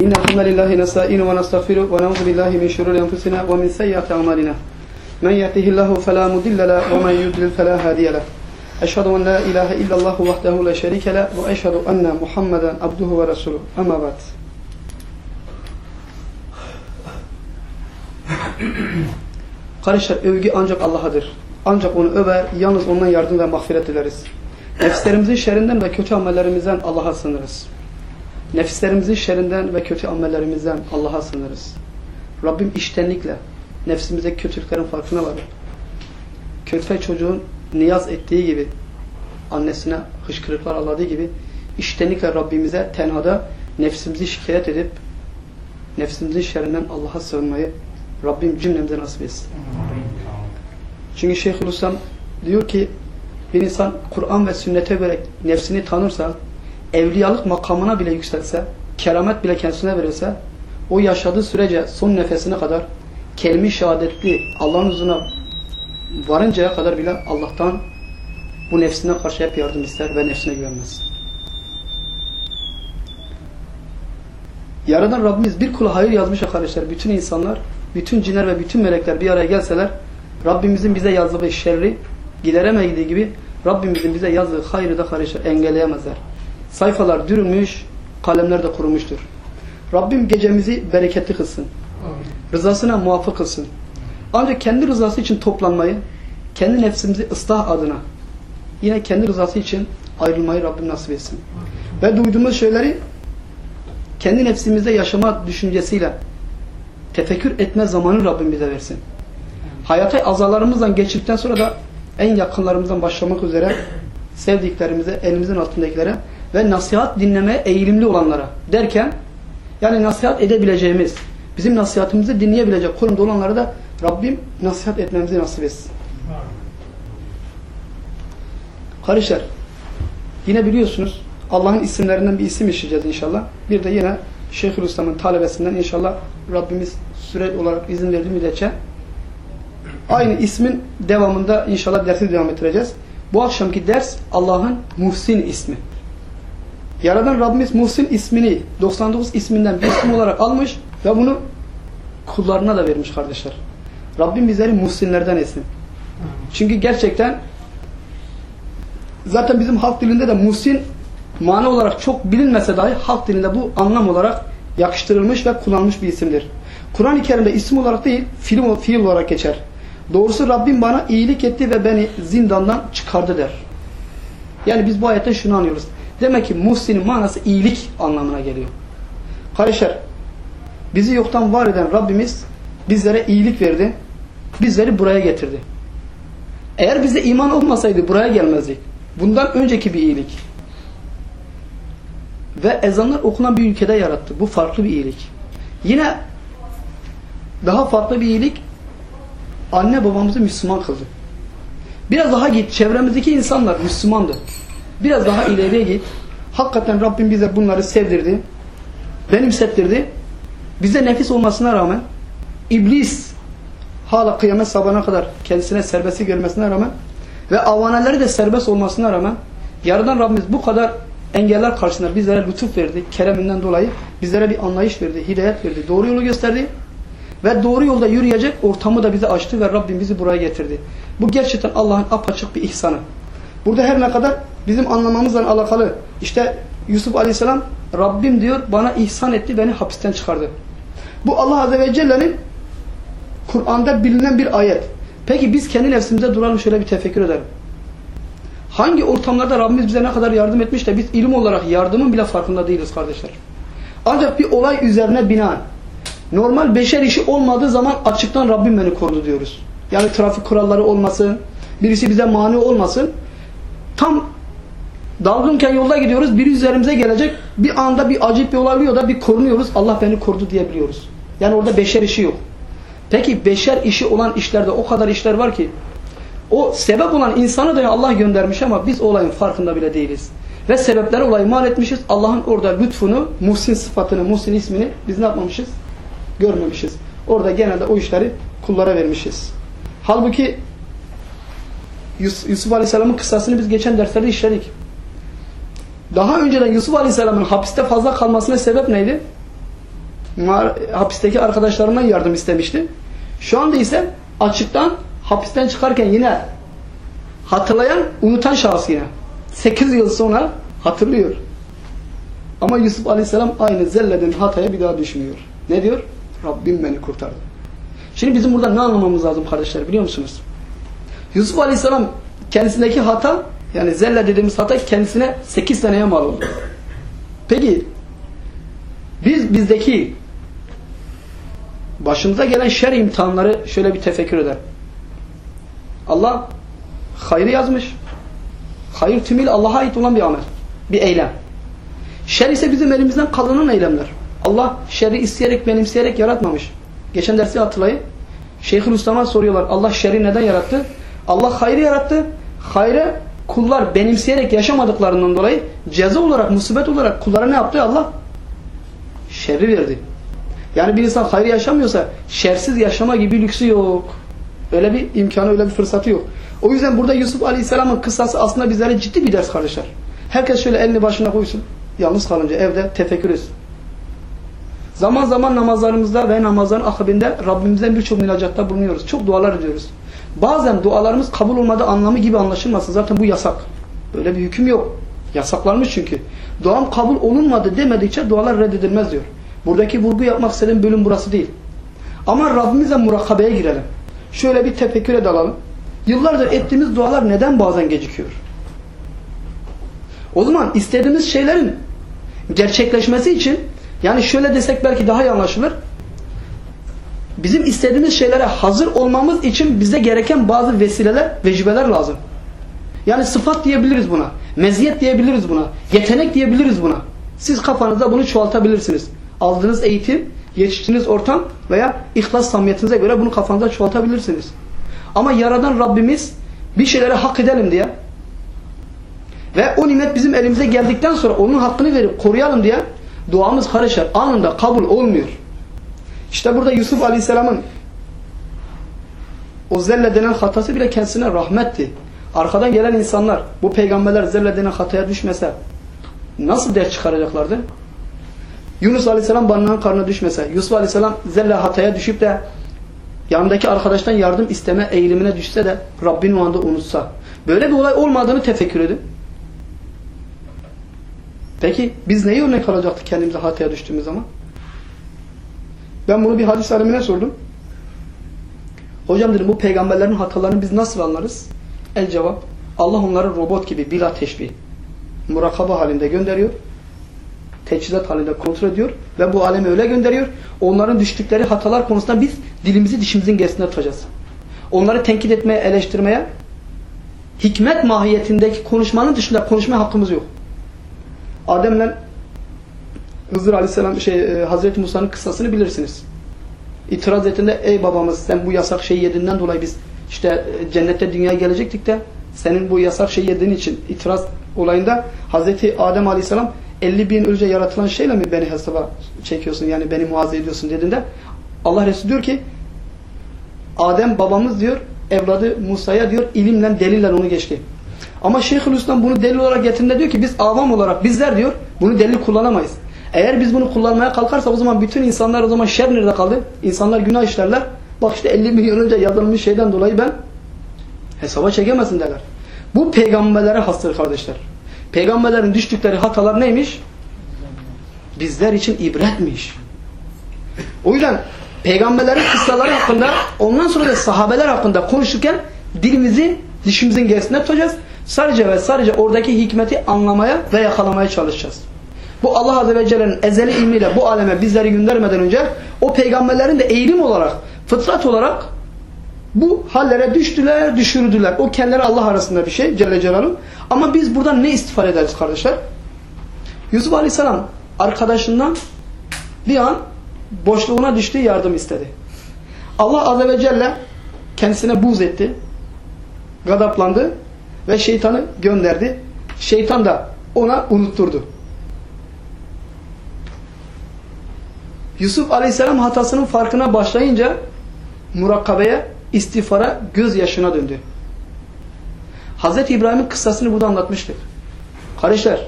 إن الحمد لله نستعين ونستغفره ونعوذ بالله من شرور أنفسنا ومن سيئات أعمالنا من يهده الله فلا مضل له ومن يضلل فلا هادي له أشهد أن لا إله إلا الله وحده لا شريك له وأشهد أن محمدا عبده ورسوله أما بعد Kardeşler övgü ancak Allah'adır. Ancak onu över, yalnız ondan yardım ve mağfiret dileriz. Nefslerimizin şerrinden ve kötü amellerimizden Allah'a sınırız. Nefislerimizin şerrinden ve kötü amellerimizden Allah'a sığınırız. Rabbim iştenlikle nefsimize kötülüklerin farkına varıp körpe çocuğun niyaz ettiği gibi annesine hışkırıklar aladığı gibi iştenlikle Rabbimize tenhada nefsimizi şikayet edip nefsimizin şerrinden Allah'a sığınmayı Rabbim cümlemize nasip etsin. Çünkü Şeyhülislam diyor ki bir insan Kur'an ve sünnete göre nefsini tanırsa, evliyalık makamına bile yükselse, keramet bile kendisine verirse, o yaşadığı sürece son nefesine kadar kelime şehadetli Allah'ın huzuruna varıncaya kadar bile Allah'tan bu nefsine karşı hep yardım ister ve nefsine güvenmez. Yaradan Rabbimiz bir kula hayır yazmış arkadaşlar. Bütün insanlar, bütün cinler ve bütün melekler bir araya gelseler Rabbimizin bize yazdığı şerri gideremediği gibi Rabbimizin bize yazdığı hayrı da kardeşler engelleyemezler. Sayfalar dürülmüş, kalemler de kurumuştur. Rabbim gecemizi bereketli kılsın. Rızasına muvaffak kılsın. Ancak kendi rızası için toplanmayı, kendi nefsimizi ıslah adına, yine kendi rızası için ayrılmayı Rabbim nasip etsin. Ve duyduğumuz şeyleri kendi nefsimizde yaşama düşüncesiyle tefekkür etme zamanı Rabbim bize versin. Hayata azalarımızdan geçtikten sonra da en yakınlarımızdan başlamak üzere sevdiklerimize, elimizin altındakilere ve nasihat dinlemeye eğilimli olanlara derken yani nasihat edebileceğimiz, bizim nasihatimizi dinleyebilecek konumda olanlara da Rabbim nasihat etmemizi nasip etsin. Kardeşler, yine biliyorsunuz Allah'ın isimlerinden bir isim işleyeceğiz inşallah. Bir de yine Şeyhülislam'ın talebesinden inşallah Rabbimiz süre olarak izin verdiği müddetçe aynı ismin devamında inşallah dersi devam ettireceğiz. Bu akşamki ders Allah'ın Muhsin ismi. Yaradan Rabbimiz Muhsin ismini 99 isminden bir isim olarak almış ve bunu kullarına da vermiş kardeşler. Rabbim bizleri muhsinlerden etsin. Çünkü gerçekten zaten bizim halk dilinde de muhsin mana olarak çok bilinmese dahi halk dilinde bu anlam olarak yakıştırılmış ve kullanılmış bir isimdir. Kur'an-ı Kerim'de isim olarak değil, fiil, fiil olarak geçer. Doğrusu Rabbim bana iyilik etti ve beni zindandan çıkardı der. Yani biz bu ayetten şunu anlıyoruz. Demek ki muhsinin manası iyilik anlamına geliyor. Kardeşler, bizi yoktan var eden Rabbimiz bizlere iyilik verdi. Bizleri buraya getirdi. Eğer bize iman olmasaydı buraya gelmezdik. Bundan önceki bir iyilik. Ve ezanlar okunan bir ülkede yarattı. Bu farklı bir iyilik. Yine daha farklı bir iyilik anne babamızı Müslüman kıldı. Biraz daha git. Çevremizdeki insanlar Müslümandı. Biraz daha ileriye git. Hakikaten Rabbim bize bunları sevdirdi. Benimsettirdi. Bize nefis olmasına rağmen iblis hala kıyamet sabahına kadar kendisine serbestlik görmesine rağmen ve avaneleri de serbest olmasına rağmen yaradan Rabbimiz bu kadar engeller karşısında bizlere lütuf verdi. Kereminden dolayı bizlere bir anlayış verdi, hidayet verdi, doğru yolu gösterdi. Ve doğru yolda yürüyecek ortamı da bize açtı ve Rabbim bizi buraya getirdi. Bu gerçekten Allah'ın apaçık bir ihsanı. Burada her ne kadar bizim anlamamızla alakalı işte Yusuf Aleyhisselam Rabbim diyor bana ihsan etti beni hapisten çıkardı. Bu Allah Azze ve Celle'nin Kur'an'da bilinen bir ayet. Peki biz kendi nefsimize duralım şöyle bir tefekkür edelim. Hangi ortamlarda Rabbimiz bize ne kadar yardım etmiş de biz ilim olarak yardımın bile farkında değiliz kardeşler. Ancak bir olay üzerine binaen normal beşer işi olmadığı zaman açıktan Rabbim beni korudu diyoruz. Yani trafik kuralları olmasın, birisi bize mani olmasın. Tam dalgınken yolda gidiyoruz, biri üzerimize gelecek. Bir anda bir acip bir olay oluyor da bir korunuyoruz. Allah beni korudu diyebiliyoruz. Yani orada beşer işi yok. Peki beşer işi olan işlerde o kadar işler var ki o sebep olan insanı da Allah göndermiş ama biz olayın farkında bile değiliz. Ve sebepleri olayı mal etmişiz. Allah'ın orada lütfunu, Muhsin sıfatını, Muhsin ismini biz ne yapmamışız? Görmemişiz. Orada genelde o işleri kullara vermişiz. Halbuki Yusuf Aleyhisselam'ın kıssasını biz geçen derslerde işledik. Daha önceden Yusuf Aleyhisselam'ın hapiste fazla kalmasına sebep neydi? Hapisteki arkadaşlarından yardım istemişti. Şu anda ise açıktan hapisten çıkarken yine hatırlayan, unutan şahıs yine. 8 yıl sonra hatırlıyor. Ama Yusuf Aleyhisselam aynı zelleden hataya bir daha düşmüyor. Ne diyor? Rabbim beni kurtardı. Şimdi bizim burada ne anlamamız lazım kardeşler biliyor musunuz? Yusuf Aleyhisselam kendisindeki hata yani zelle dediğimiz hata kendisine 8 seneye mal oldu. Peki biz bizdeki başımıza gelen şer imtihanları şöyle bir tefekkür eder. Allah hayrı yazmış. Hayır tümüyle Allah'a ait olan bir amel. Bir eylem. Şer ise bizim elimizden kalınan eylemler. Allah şerri isteyerek, benimseyerek yaratmamış. Geçen dersi hatırlayın. Şeyhülislam'a soruyorlar. Allah şerri neden yarattı? Allah hayrı yarattı. Hayrı kullar benimseyerek yaşamadıklarından dolayı ceza olarak, musibet olarak kullara ne yaptı Allah? Şerri verdi. Yani bir insan hayrı yaşamıyorsa şersiz yaşama gibi lüksü yok. Öyle bir imkanı, öyle bir fırsatı yok. O yüzden burada Yusuf Aleyhisselam'ın kıssası aslında bizlere ciddi bir ders kardeşler. Herkes şöyle elini başına koysun. Yalnız kalınca evde tefekkür etsin. Zaman zaman namazlarımızda ve namazların akabinde Rabbimizden birçok münacatta bulunuyoruz. Çok dualar ediyoruz. Bazen dualarımız kabul olmadığı anlamı gibi anlaşılmasın. Zaten bu yasak. Böyle bir hüküm yok. Yasaklanmış çünkü. Duam kabul olunmadı demedikçe dualar reddedilmez diyor. Buradaki vurgu yapmak istediğim bölüm burası değil. Ama Rabbimizle murakabeye girelim. Şöyle bir tefekküre dalalım. Yıllardır ettiğimiz dualar neden bazen gecikiyor? O zaman istediğimiz şeylerin gerçekleşmesi için yani şöyle desek belki daha iyi anlaşılır. Bizim istediğimiz şeylere hazır olmamız için bize gereken bazı vesileler, vecibeler lazım. Yani sıfat diyebiliriz buna. Meziyet diyebiliriz buna. Yetenek diyebiliriz buna. Siz kafanızda bunu çoğaltabilirsiniz. Aldığınız eğitim, yetiştiğiniz ortam veya ihlas samimiyetinize göre bunu kafanızda çoğaltabilirsiniz. Ama Yaradan Rabbimiz bir şeylere hak edelim diye ve o nimet bizim elimize geldikten sonra onun hakkını verip koruyalım diye duamız karışır. Anında kabul olmuyor. İşte burada Yusuf Aleyhisselam'ın o zelle denen hatası bile kendisine rahmetti. Arkadan gelen insanlar bu peygamberler zelle denen hataya düşmese nasıl ders çıkaracaklardı? Yunus Aleyhisselam balığın karnına düşmese, Yusuf Aleyhisselam zelle hataya düşüp de yanındaki arkadaştan yardım isteme eğilimine düşse de Rabbini o anda unutsa. Böyle bir olay olmadığını tefekkür edin. Peki biz neyi örnek alacaktık kendimize hataya düştüğümüz zaman? Ben bunu bir hadis alemine sordum. Hocam dedim bu peygamberlerin hatalarını biz nasıl anlarız? El cevap Allah onları robot gibi bila teşbih murakaba halinde gönderiyor. Teçhizat halinde kontrol ediyor ve bu aleme öyle gönderiyor. Onların düştükleri hatalar konusunda biz dilimizi dişimizin gerisinde tutacağız. Onları tenkit etmeye, eleştirmeye hikmet mahiyetindeki konuşmanın dışında konuşma hakkımız yok. Adem'le Hızır Aleyhisselam şey e, Hazreti Musa'nın kıssasını bilirsiniz. İtiraz ettiğinde ey babamız sen bu yasak şeyi yediğinden dolayı biz işte e, cennette dünyaya gelecektik de senin bu yasak şeyi yediğin için itiraz olayında Hazreti Adem Aleyhisselam 50 bin önce yaratılan şeyle mi beni hesaba çekiyorsun yani beni muazze ediyorsun dediğinde Allah Resulü diyor ki Adem babamız diyor evladı Musa'ya diyor ilimle delille onu geçti. Ama Şeyhülislam bunu delil olarak getirdiğinde diyor ki biz avam olarak bizler diyor bunu delil kullanamayız. Eğer biz bunu kullanmaya kalkarsak o zaman bütün insanlar o zaman şer nerede kaldı? İnsanlar günah işlerler. Bak işte 50 milyon önce yazılmış şeyden dolayı ben hesaba çekemezsin derler. Bu peygamberlere hastır kardeşler. Peygamberlerin düştükleri hatalar neymiş? Bizler için ibretmiş. O yüzden peygamberlerin kıssaları hakkında ondan sonra da sahabeler hakkında konuşurken dilimizi dişimizin gerisinde tutacağız. Sadece ve sadece oradaki hikmeti anlamaya ve yakalamaya çalışacağız. Bu Allah Azze ve Celle'nin ezeli ilmiyle bu aleme bizleri göndermeden önce o peygamberlerin de eğilim olarak, fıtrat olarak bu hallere düştüler, düşürdüler. O kendileri Allah arasında bir şey Celle Celaluhu. Ama biz buradan ne istifade ederiz kardeşler? Yusuf Aleyhisselam arkadaşından bir an boşluğuna düştüğü yardım istedi. Allah Azze ve Celle kendisine buz etti. Gadaplandı ve şeytanı gönderdi. Şeytan da ona unutturdu. Yusuf Aleyhisselam hatasının farkına başlayınca murakabeye, istifara, gözyaşına döndü. Hazreti İbrahim'in kıssasını burada anlatmıştık. Kardeşler,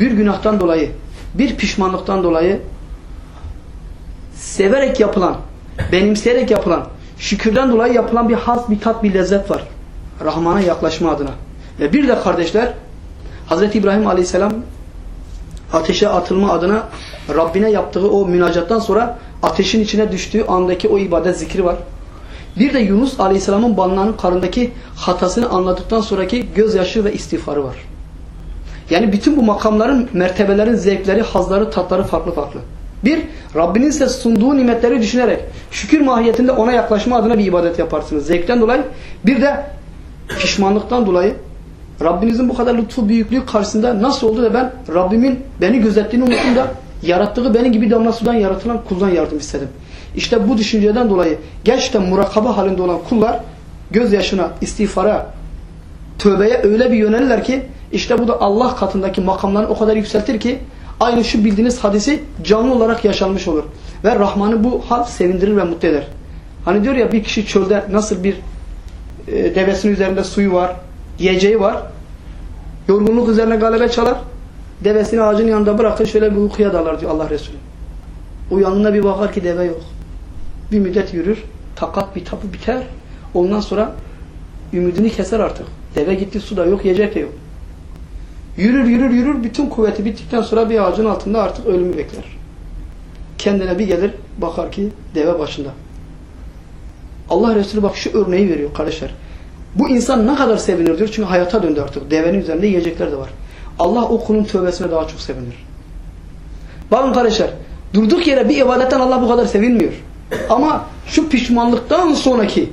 bir günahtan dolayı, bir pişmanlıktan dolayı severek yapılan, benimseyerek yapılan, şükürden dolayı yapılan bir haz, bir tat, bir lezzet var. Rahman'a yaklaşma adına. Ve bir de kardeşler Hz. İbrahim Aleyhisselam ateşe atılma adına Rabbine yaptığı o münacattan sonra ateşin içine düştüğü andaki o ibadet zikri var. Bir de Yunus Aleyhisselam'ın balınanın karındaki hatasını anladıktan sonraki gözyaşı ve istiğfarı var. Yani bütün bu makamların, mertebelerin, zevkleri, hazları, tatları farklı farklı. Bir, Rabbinin size sunduğu nimetleri düşünerek şükür mahiyetinde ona yaklaşma adına bir ibadet yaparsınız. Zevkten dolayı. Bir de pişmanlıktan dolayı Rabbinizin bu kadar lütfu büyüklüğü karşısında nasıl oldu da ben Rabbimin beni gözettiğini unuttum da yarattığı benim gibi damla sudan yaratılan kuldan yardım istedim. İşte bu düşünceden dolayı gerçekten murakaba halinde olan kullar gözyaşına, istiğfara, tövbeye öyle bir yönelirler ki işte bu da Allah katındaki makamlarını o kadar yükseltir ki aynı şu bildiğiniz hadisi canlı olarak yaşanmış olur. Ve Rahman'ı bu hal sevindirir ve mutlu eder. Hani diyor ya bir kişi çölde nasıl bir e, devesinin üzerinde suyu var, yiyeceği var. Yorgunluk üzerine galebe çalar. Devesini ağacın yanında bırakır şöyle bir uykuya dalar diyor Allah Resulü. Uyanında bir bakar ki deve yok. Bir müddet yürür. Takat bir tapı biter. Ondan sonra ümidini keser artık. Deve gitti su da yok, yiyecek de yok. Yürür yürür yürür bütün kuvveti bittikten sonra bir ağacın altında artık ölümü bekler. Kendine bir gelir bakar ki deve başında. Allah Resulü bak şu örneği veriyor kardeşler. Bu insan ne kadar sevinir diyor çünkü hayata döndü artık. Devenin üzerinde yiyecekler de var. Allah o kulun tövbesine daha çok sevinir. Bakın kardeşler durduk yere bir ibadetten Allah bu kadar sevinmiyor. Ama şu pişmanlıktan sonraki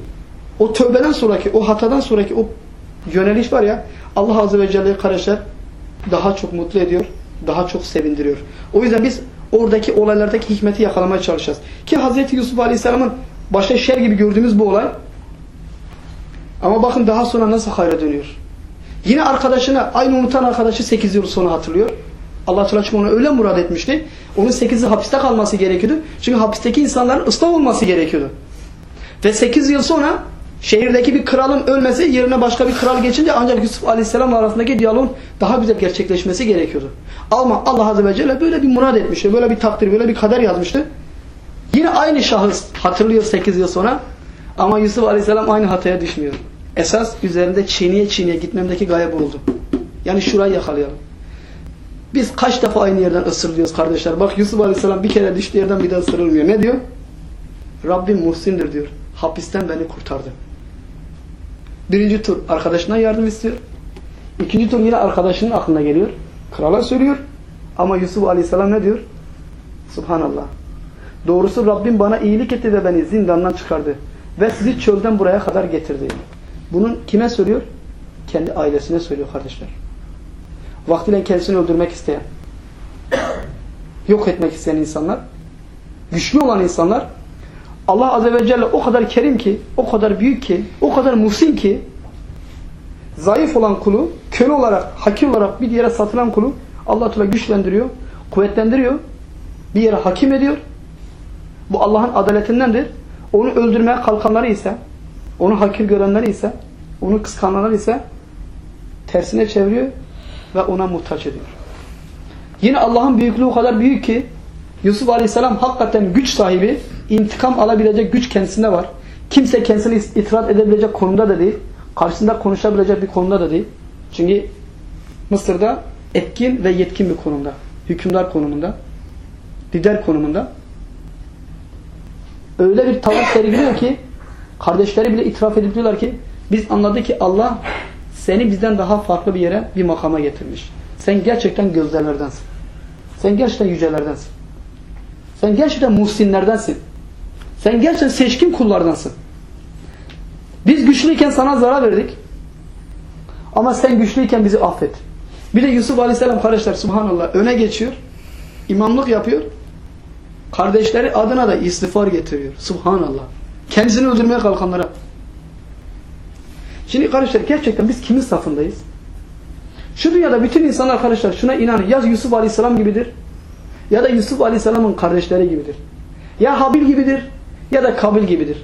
o tövbeden sonraki o hatadan sonraki o yöneliş var ya Allah Azze ve Celle kardeşler daha çok mutlu ediyor, daha çok sevindiriyor. O yüzden biz oradaki olaylardaki hikmeti yakalamaya çalışacağız. Ki Hz. Yusuf Aleyhisselam'ın başta şer gibi gördüğümüz bu olay ama bakın daha sonra nasıl hayra dönüyor. Yine arkadaşına, aynı unutan arkadaşı 8 yıl sonra hatırlıyor. Allah Teala çünkü onu öyle murad etmişti. Onun 8'i hapiste kalması gerekiyordu. Çünkü hapisteki insanların ıslah olması gerekiyordu. Ve 8 yıl sonra şehirdeki bir kralın ölmesi yerine başka bir kral geçince ancak Yusuf Aleyhisselam arasındaki diyaloğun daha güzel gerçekleşmesi gerekiyordu. Ama Allah Azze ve Celle böyle bir murad etmişti. Böyle bir takdir, böyle bir kader yazmıştı. Yine aynı şahıs hatırlıyor 8 yıl sonra. Ama Yusuf Aleyhisselam aynı hataya düşmüyor. Esas üzerinde çiğniye çiğniye gitmemdeki gaye bu oldu. Yani şurayı yakalayalım. Biz kaç defa aynı yerden ısırılıyoruz kardeşler. Bak Yusuf Aleyhisselam bir kere düştüğü yerden bir daha ısırılmıyor. Ne diyor? Rabbim muhsindir diyor. Hapisten beni kurtardı. Birinci tur arkadaşından yardım istiyor. İkinci tur yine arkadaşının aklına geliyor. Krala söylüyor. Ama Yusuf Aleyhisselam ne diyor? Subhanallah. Doğrusu Rabbim bana iyilik etti ve beni zindandan çıkardı. Ve sizi çölden buraya kadar getirdi. Bunun kime söylüyor? Kendi ailesine söylüyor kardeşler. Vaktiyle kendisini öldürmek isteyen, yok etmek isteyen insanlar, güçlü olan insanlar, Allah Azze ve Celle o kadar kerim ki, o kadar büyük ki, o kadar muhsin ki, zayıf olan kulu, köle olarak, hakir olarak bir yere satılan kulu Allah Teala güçlendiriyor, kuvvetlendiriyor, bir yere hakim ediyor. Bu Allah'ın adaletindendir. Onu öldürmeye kalkanları ise, onu hakir görenleri ise, onu kıskananlar ise tersine çeviriyor ve ona muhtaç ediyor. Yine Allah'ın büyüklüğü o kadar büyük ki Yusuf Aleyhisselam hakikaten güç sahibi, intikam alabilecek güç kendisinde var. Kimse kendisini itiraz edebilecek konumda da değil. Karşısında konuşabilecek bir konumda da değil. Çünkü Mısır'da etkin ve yetkin bir konumda. Hükümdar konumunda. Lider konumunda. Öyle bir tavır sergiliyor ki kardeşleri bile itiraf edip diyorlar ki biz anladık ki Allah seni bizden daha farklı bir yere bir makama getirmiş. Sen gerçekten gözlerlerdensin. Sen gerçekten yücelerdensin. Sen gerçekten muhsinlerdensin. Sen gerçekten seçkin kullardansın. Biz güçlüyken sana zarar verdik. Ama sen güçlüyken bizi affet. Bir de Yusuf Aleyhisselam kardeşler subhanallah öne geçiyor. İmamlık yapıyor. Kardeşleri adına da istiğfar getiriyor. Subhanallah. Kendisini öldürmeye kalkanlara. Şimdi kardeşler gerçekten biz kimin safındayız? Şu dünyada bütün insanlar arkadaşlar şuna inanın. Ya Yusuf Aleyhisselam gibidir ya da Yusuf Aleyhisselam'ın kardeşleri gibidir. Ya Habil gibidir ya da Kabil gibidir.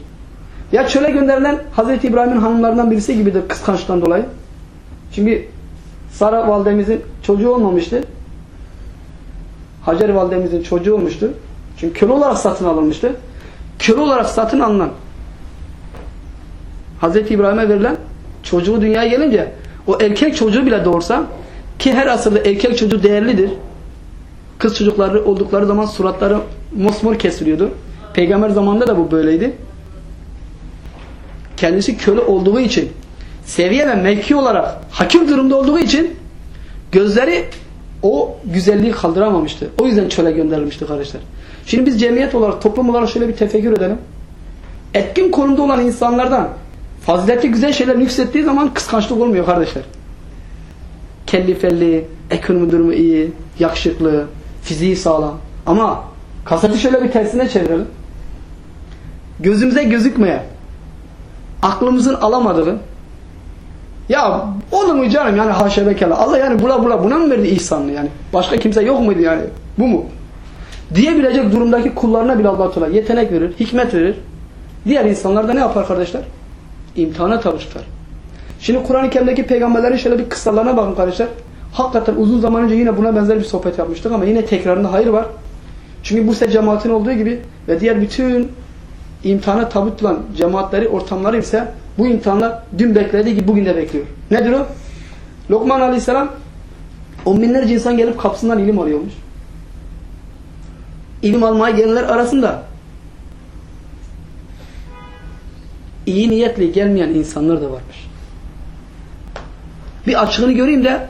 Ya çöle gönderilen Hazreti İbrahim'in hanımlarından birisi gibidir kıskançtan dolayı. Şimdi Sara validemizin çocuğu olmamıştı. Hacer validemizin çocuğu olmuştu. Çünkü köle olarak satın alınmıştı. Köle olarak satın alınan Hazreti İbrahim'e verilen çocuğu dünyaya gelince o erkek çocuğu bile doğursa ki her asırda erkek çocuğu değerlidir. Kız çocukları oldukları zaman suratları mosmor kesiliyordu. Peygamber zamanında da bu böyleydi. Kendisi köle olduğu için seviye ve mevki olarak hakir durumda olduğu için gözleri o güzelliği kaldıramamıştı. O yüzden çöle gönderilmişti kardeşler. Şimdi biz cemiyet olarak, toplum olarak şöyle bir tefekkür edelim. Etkin konumda olan insanlardan fazileti güzel şeyler yükselttiği zaman kıskançlık olmuyor kardeşler. Kelli ekonomi durumu iyi, yakışıklı, fiziği sağlam. Ama kaseti şöyle bir tersine çevirelim. Gözümüze gözükmeyen, aklımızın alamadığı, ya olur mu canım yani haşa. Allah yani bula bula buna mı verdi ihsanını yani? Başka kimse yok muydu yani? Bu mu? Diyebilecek durumdaki kullarına bile Allah Teala yetenek verir, hikmet verir. Diğer insanlar da ne yapar kardeşler? İmtihana tabi tutar. Şimdi Kur'an-ı Kerim'deki peygamberlerin şöyle bir kıssalarına bakın kardeşler. Hakikaten uzun zaman önce yine buna benzer bir sohbet yapmıştık ama yine tekrarında hayır var. Çünkü bu ise cemaatin olduğu gibi ve diğer bütün imtihana tabi tutulan cemaatleri, ortamları ise bu imtihanlar dün beklediği gibi bugün de bekliyor. Nedir o? Lokman Aleyhisselam on binlerce insan gelip kapısından ilim alıyormuş. İlim almaya gelenler arasında iyi niyetli gelmeyen insanlar da varmış. Bir açığını göreyim de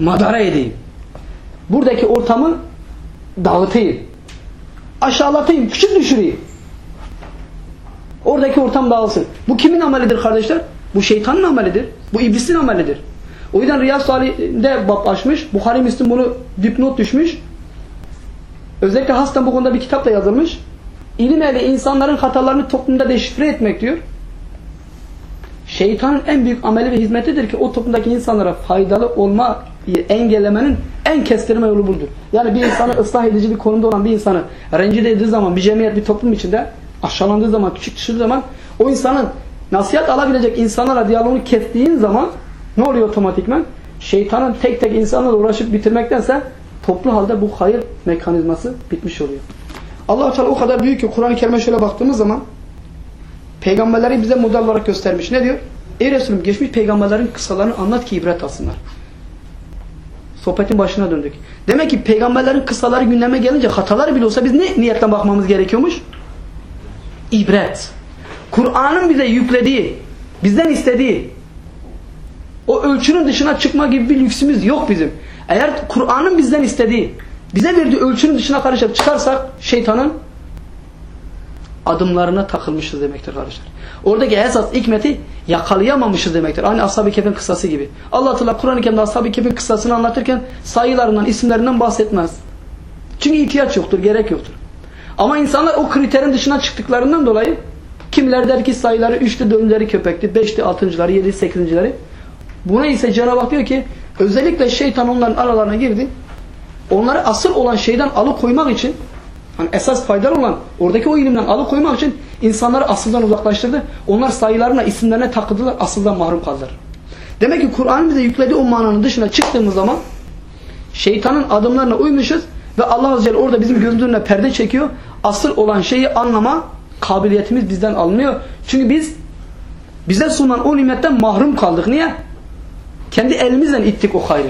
madara edeyim. Buradaki ortamı dağıtayım. Aşağılatayım, küçük düşüreyim. Oradaki ortam dağılsın. Bu kimin amelidir kardeşler? Bu şeytanın amelidir. Bu iblisin amelidir. O yüzden Riyaz Salih'de bab açmış. Bukhari Müslüm bunu dipnot düşmüş. Özellikle hastan bu konuda bir kitap da yazılmış. İlim ehli insanların hatalarını toplumda deşifre etmek diyor. Şeytanın en büyük ameli ve hizmetidir ki o toplumdaki insanlara faydalı olma engellemenin en kestirme yolu budur. Yani bir insanı ıslah edici bir konumda olan bir insanı rencide edildiği zaman bir cemiyet, bir toplum içinde aşağılandığı zaman, küçük düşürdüğü zaman o insanın nasihat alabilecek insanlara diyaloğunu kestiğin zaman ne oluyor otomatikman? Şeytanın tek tek insanlarla uğraşıp bitirmektense toplu halde bu hayır mekanizması bitmiş oluyor. allah Teala o kadar büyük ki Kur'an-ı Kerim'e şöyle baktığımız zaman peygamberleri bize model olarak göstermiş. Ne diyor? Ey Resulüm geçmiş peygamberlerin kısalarını anlat ki ibret alsınlar. Sohbetin başına döndük. Demek ki peygamberlerin kısaları gündeme gelince hatalar bile olsa biz ne niyetten bakmamız gerekiyormuş? İbret. Kur'an'ın bize yüklediği, bizden istediği o ölçünün dışına çıkma gibi bir lüksümüz yok bizim. Eğer Kur'an'ın bizden istediği, bize verdiği ölçünün dışına karışıp çıkarsak şeytanın adımlarına takılmışız demektir kardeşler. Oradaki esas hikmeti yakalayamamışız demektir. Aynı Ashab-ı Kehf'in kıssası gibi. Allah Teala Kur'an-ı Kerim'de Ashab-ı Kehf'in kıssasını anlatırken sayılarından, isimlerinden bahsetmez. Çünkü ihtiyaç yoktur, gerek yoktur. Ama insanlar o kriterin dışına çıktıklarından dolayı kimler der ki sayıları 3'te 4'leri köpekti, 5'te 6'ları, 7'de 8'leri. Buna ise Cenab-ı Hak diyor ki özellikle şeytan onların aralarına girdi. Onları asıl olan şeyden alıkoymak için hani esas faydalı olan oradaki o ilimden alıkoymak için insanları asıldan uzaklaştırdı. Onlar sayılarına, isimlerine takıldılar, asıldan mahrum kaldılar. Demek ki Kur'an'ın bize yüklediği o mananın dışına çıktığımız zaman şeytanın adımlarına uymuşuz ve Allah Azze Celle orada bizim gözümüzün perde çekiyor. Asıl olan şeyi anlama kabiliyetimiz bizden alınıyor. Çünkü biz bize sunulan o nimetten mahrum kaldık. Niye? Kendi elimizle ittik o hayrı.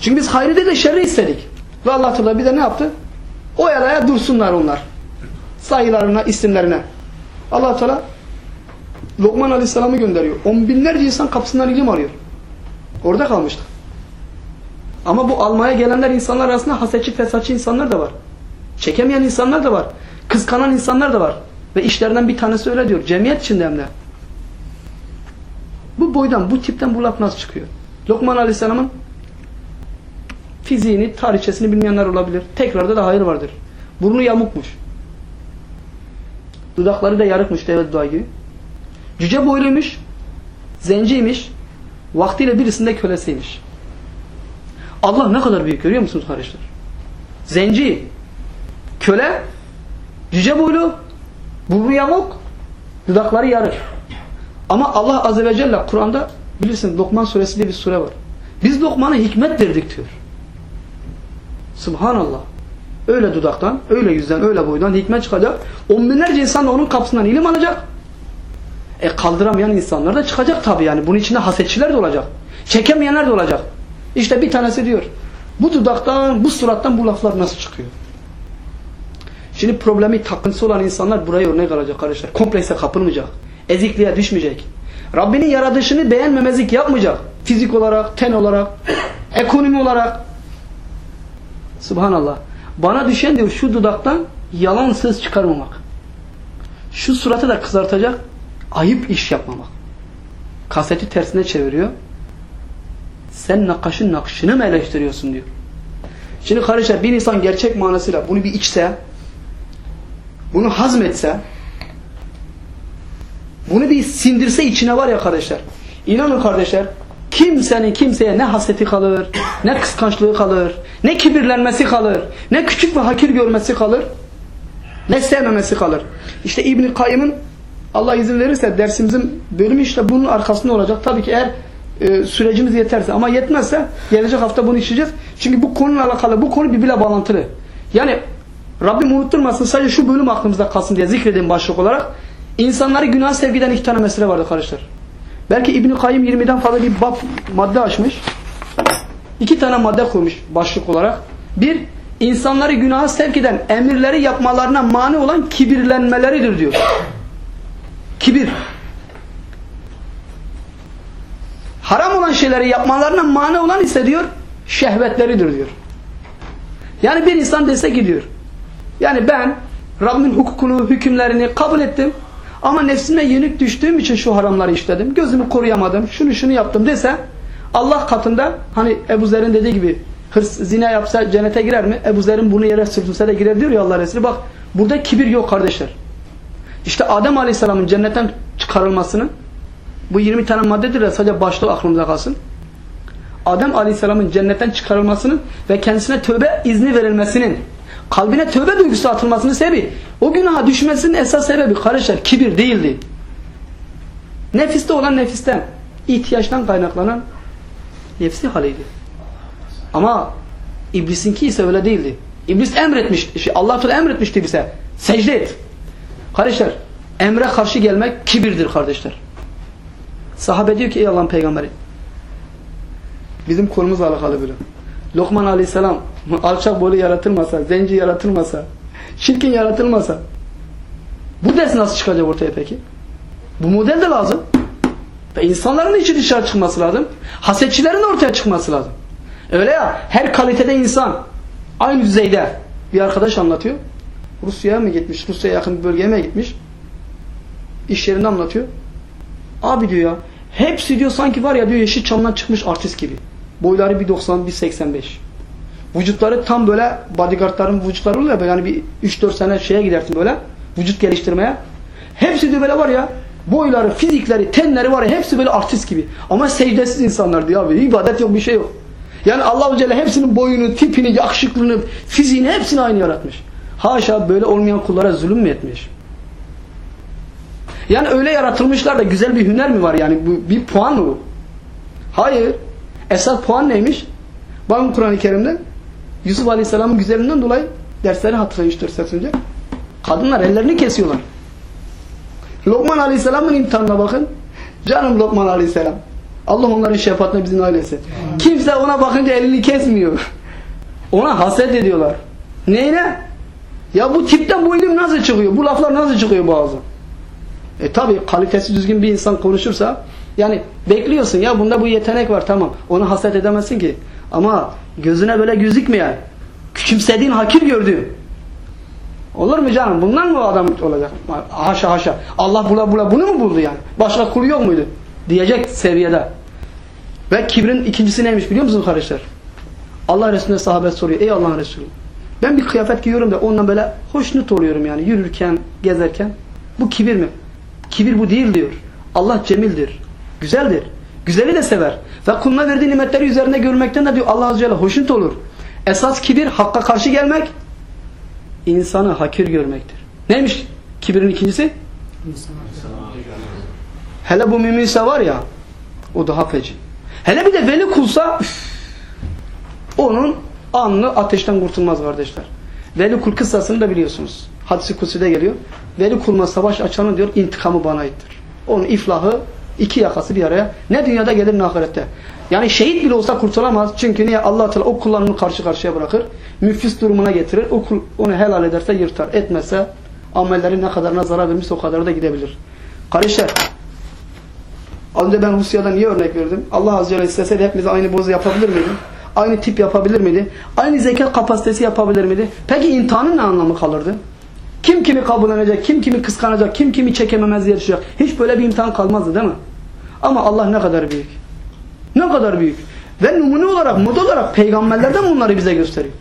Çünkü biz hayrı değil de şerri istedik. Ve Allah Teala bize ne yaptı? O yaraya dursunlar onlar. Sayılarına, isimlerine. Allah Teala Lokman Aleyhisselam'ı gönderiyor. On binlerce insan kapısından ilim arıyor. Orada kalmıştı. Ama bu almaya gelenler insanlar arasında hasetçi, fesatçı insanlar da var. Çekemeyen insanlar da var. Kıskanan insanlar da var. Ve işlerden bir tanesi öyle diyor. Cemiyet içinde hem de. Bu boydan, bu tipten bu laf nasıl çıkıyor? Lokman Aleyhisselam'ın fiziğini, tarihçesini bilmeyenler olabilir. Tekrarda da hayır vardır. Burnu yamukmuş. Dudakları da yarıkmış devlet dudağı gibi. Cüce boyluymuş. Zenciymiş. Vaktiyle birisinde kölesiymiş. Allah ne kadar büyük görüyor musunuz kardeşler? Zenci, köle, cüce boylu, burnu yamuk, dudakları yarık. Ama Allah Azze ve Celle Kur'an'da bilirsin Lokman suresi diye bir sure var. Biz Lokman'a hikmet verdik diyor. Subhanallah. Öyle dudaktan, öyle yüzden, öyle boydan hikmet çıkacak. On binlerce insan da onun kapısından ilim alacak. E kaldıramayan insanlar da çıkacak tabii yani. Bunun içinde hasetçiler de olacak. Çekemeyenler de olacak. İşte bir tanesi diyor. Bu dudaktan, bu surattan bu laflar nasıl çıkıyor? Şimdi problemi takıntısı olan insanlar buraya örnek alacak arkadaşlar. Komplekse kapılmayacak. Ezikliğe düşmeyecek. Rabbinin yaratışını beğenmemezlik yapmayacak. Fizik olarak, ten olarak, ekonomi olarak. Subhanallah. Bana düşen diyor şu dudaktan yalan söz çıkarmamak. Şu suratı da kızartacak ayıp iş yapmamak. Kaseti tersine çeviriyor. Sen nakkaşın nakışını mı eleştiriyorsun diyor. Şimdi kardeşler bir insan gerçek manasıyla bunu bir içse, bunu hazmetse, bunu bir sindirse içine var ya kardeşler. İnanın kardeşler, kimsenin kimseye ne haseti kalır, ne kıskançlığı kalır, ne kibirlenmesi kalır, ne küçük ve hakir görmesi kalır, ne sevmemesi kalır. İşte İbn-i Kayyım'ın Allah izin verirse dersimizin bölümü işte bunun arkasında olacak. Tabii ki eğer e, sürecimiz yeterse ama yetmezse gelecek hafta bunu işleyeceğiz. Çünkü bu konuyla alakalı bu konu birbirle bağlantılı. Yani Rabbim unutturmasın sadece şu bölüm aklımızda kalsın diye zikredeyim başlık olarak. İnsanları günah sevgiden iki tane mesele vardı arkadaşlar. Belki İbn-i Kayyım 20'den fazla bir bab madde açmış. İki tane madde koymuş başlık olarak. Bir, insanları günaha sevk eden emirleri yapmalarına mani olan kibirlenmeleridir diyor. Kibir. Haram olan şeyleri yapmalarına mani olan ise diyor şehvetleridir diyor. Yani bir insan dese ki diyor. Yani ben Rabbimin hukukunu, hükümlerini kabul ettim. Ama nefsime yenik düştüğüm için şu haramları işledim. Gözümü koruyamadım. Şunu şunu yaptım dese Allah katında hani Ebu Zer'in dediği gibi hırs zina yapsa cennete girer mi? Ebu Zer'in bunu yere sürtünse de girer diyor ya Allah Resulü. Bak burada kibir yok kardeşler. İşte Adem Aleyhisselam'ın cennetten çıkarılmasını bu 20 tane maddedir de sadece başlığı aklımıza kalsın. Adem Aleyhisselam'ın cennetten çıkarılmasının ve kendisine tövbe izni verilmesinin kalbine tövbe duygusu atılmasının sebebi o günaha düşmesinin esas sebebi kardeşler kibir değildi. Nefiste olan nefisten ihtiyaçtan kaynaklanan nefsi haliydi. Ama iblisinki ise öyle değildi. İblis emretmiş, şey, Allah Teala emretmişti bize. Secde et. Kardeşler, emre karşı gelmek kibirdir kardeşler. Sahabe diyor ki ey Allah'ın peygamberi. Bizim konumuzla alakalı böyle. Lokman aleyhisselam alçak boylu yaratılmasa, zenci yaratılmasa, çirkin yaratılmasa bu ders nasıl çıkacak ortaya peki? Bu model de lazım. Ve insanların içi dışarı çıkması lazım. Hasetçilerin ortaya çıkması lazım. Öyle ya her kalitede insan aynı düzeyde bir arkadaş anlatıyor. Rusya'ya mı gitmiş? Rusya'ya yakın bir bölgeye mi gitmiş? İş yerinde anlatıyor. Abi diyor ya hepsi diyor sanki var ya diyor Yeşilçam'dan çıkmış artist gibi. Boyları 1.90, 1.85. Vücutları tam böyle bodyguardların vücutları oluyor ya yani bir 3-4 sene şeye gidersin böyle vücut geliştirmeye. Hepsi diyor böyle var ya boyları, fizikleri, tenleri var ya hepsi böyle artist gibi. Ama secdesiz insanlar diyor abi. İbadet yok bir şey yok. Yani Allah-u Celle hepsinin boyunu, tipini, yakışıklılığını, fiziğini hepsini aynı yaratmış. Haşa böyle olmayan kullara zulüm mü etmiş? Yani öyle yaratılmışlar da güzel bir hüner mi var yani? Bu, bir puan mı bu? Hayır. Esas puan neymiş? Bakın Kur'an-ı Kerim'de Yusuf Aleyhisselam'ın güzelinden dolayı dersleri hatırlayın 3-4 sene önce. Kadınlar ellerini kesiyorlar. Lokman Aleyhisselam'ın imtihanına bakın. Canım Lokman Aleyhisselam. Allah onların şefaatine bizim ailesi. Kimse ona bakınca elini kesmiyor. Ona haset ediyorlar. Neyine? Ya bu tipten bu ilim nasıl çıkıyor? Bu laflar nasıl çıkıyor boğazı? E tabi kalitesi düzgün bir insan konuşursa yani bekliyorsun ya bunda bu yetenek var tamam. Onu haset edemezsin ki. Ama gözüne böyle gözükmeyen, küçümsediğin, hakir gördüğün. Olur mu canım? Bundan mı adam olacak? Haşa haşa. Allah bula bula bunu mu buldu yani? Başka kulu yok muydu? Diyecek seviyede. Ve kibrin ikincisi neymiş biliyor musunuz kardeşler? Allah Resulüne sahabe soruyor. Ey Allah'ın Resulü. Ben bir kıyafet giyiyorum da ondan böyle hoşnut oluyorum yani yürürken, gezerken. Bu kibir mi? Kibir bu değil diyor. Allah cemildir. Güzeldir. Güzeli de sever. Ve kuluna verdiği nimetleri üzerinde görmekten de diyor Allah Azze ve Celle hoşnut olur. Esas kibir hakka karşı gelmek insanı hakir görmektir. Neymiş kibirin ikincisi? Hele bu müminse var ya o daha feci. Hele bir de veli kulsa üf, onun anlı ateşten kurtulmaz kardeşler. Veli kul kıssasını da biliyorsunuz. Hadis-i Kutsi'de geliyor. Veli kulma savaş açanın diyor intikamı bana aittir. Onun iflahı iki yakası bir araya. Ne dünyada gelir ne ahirette. Yani şehit bile olsa kurtulamaz. Çünkü niye? allah Teala o kullarını karşı karşıya bırakır. Müflis durumuna getirir. O kul onu helal ederse yırtar. Etmezse amelleri ne kadarına zarar vermişse o kadar da gidebilir. Kardeşler az önce ben Rusya'da niye örnek verdim? Allah Azze ve Celle isteseydi hepimiz aynı bozu yapabilir miydi? Aynı tip yapabilir miydi? Aynı zekat kapasitesi yapabilir miydi? Peki imtihanın ne anlamı kalırdı? Kim kimi kabullenecek, kim kimi kıskanacak, kim kimi çekememezliğe düşecek. Hiç böyle bir imtihan kalmazdı değil mi? Ama Allah ne kadar büyük. Ne kadar büyük. Ve numune olarak, model olarak peygamberlerden bunları bize gösteriyor.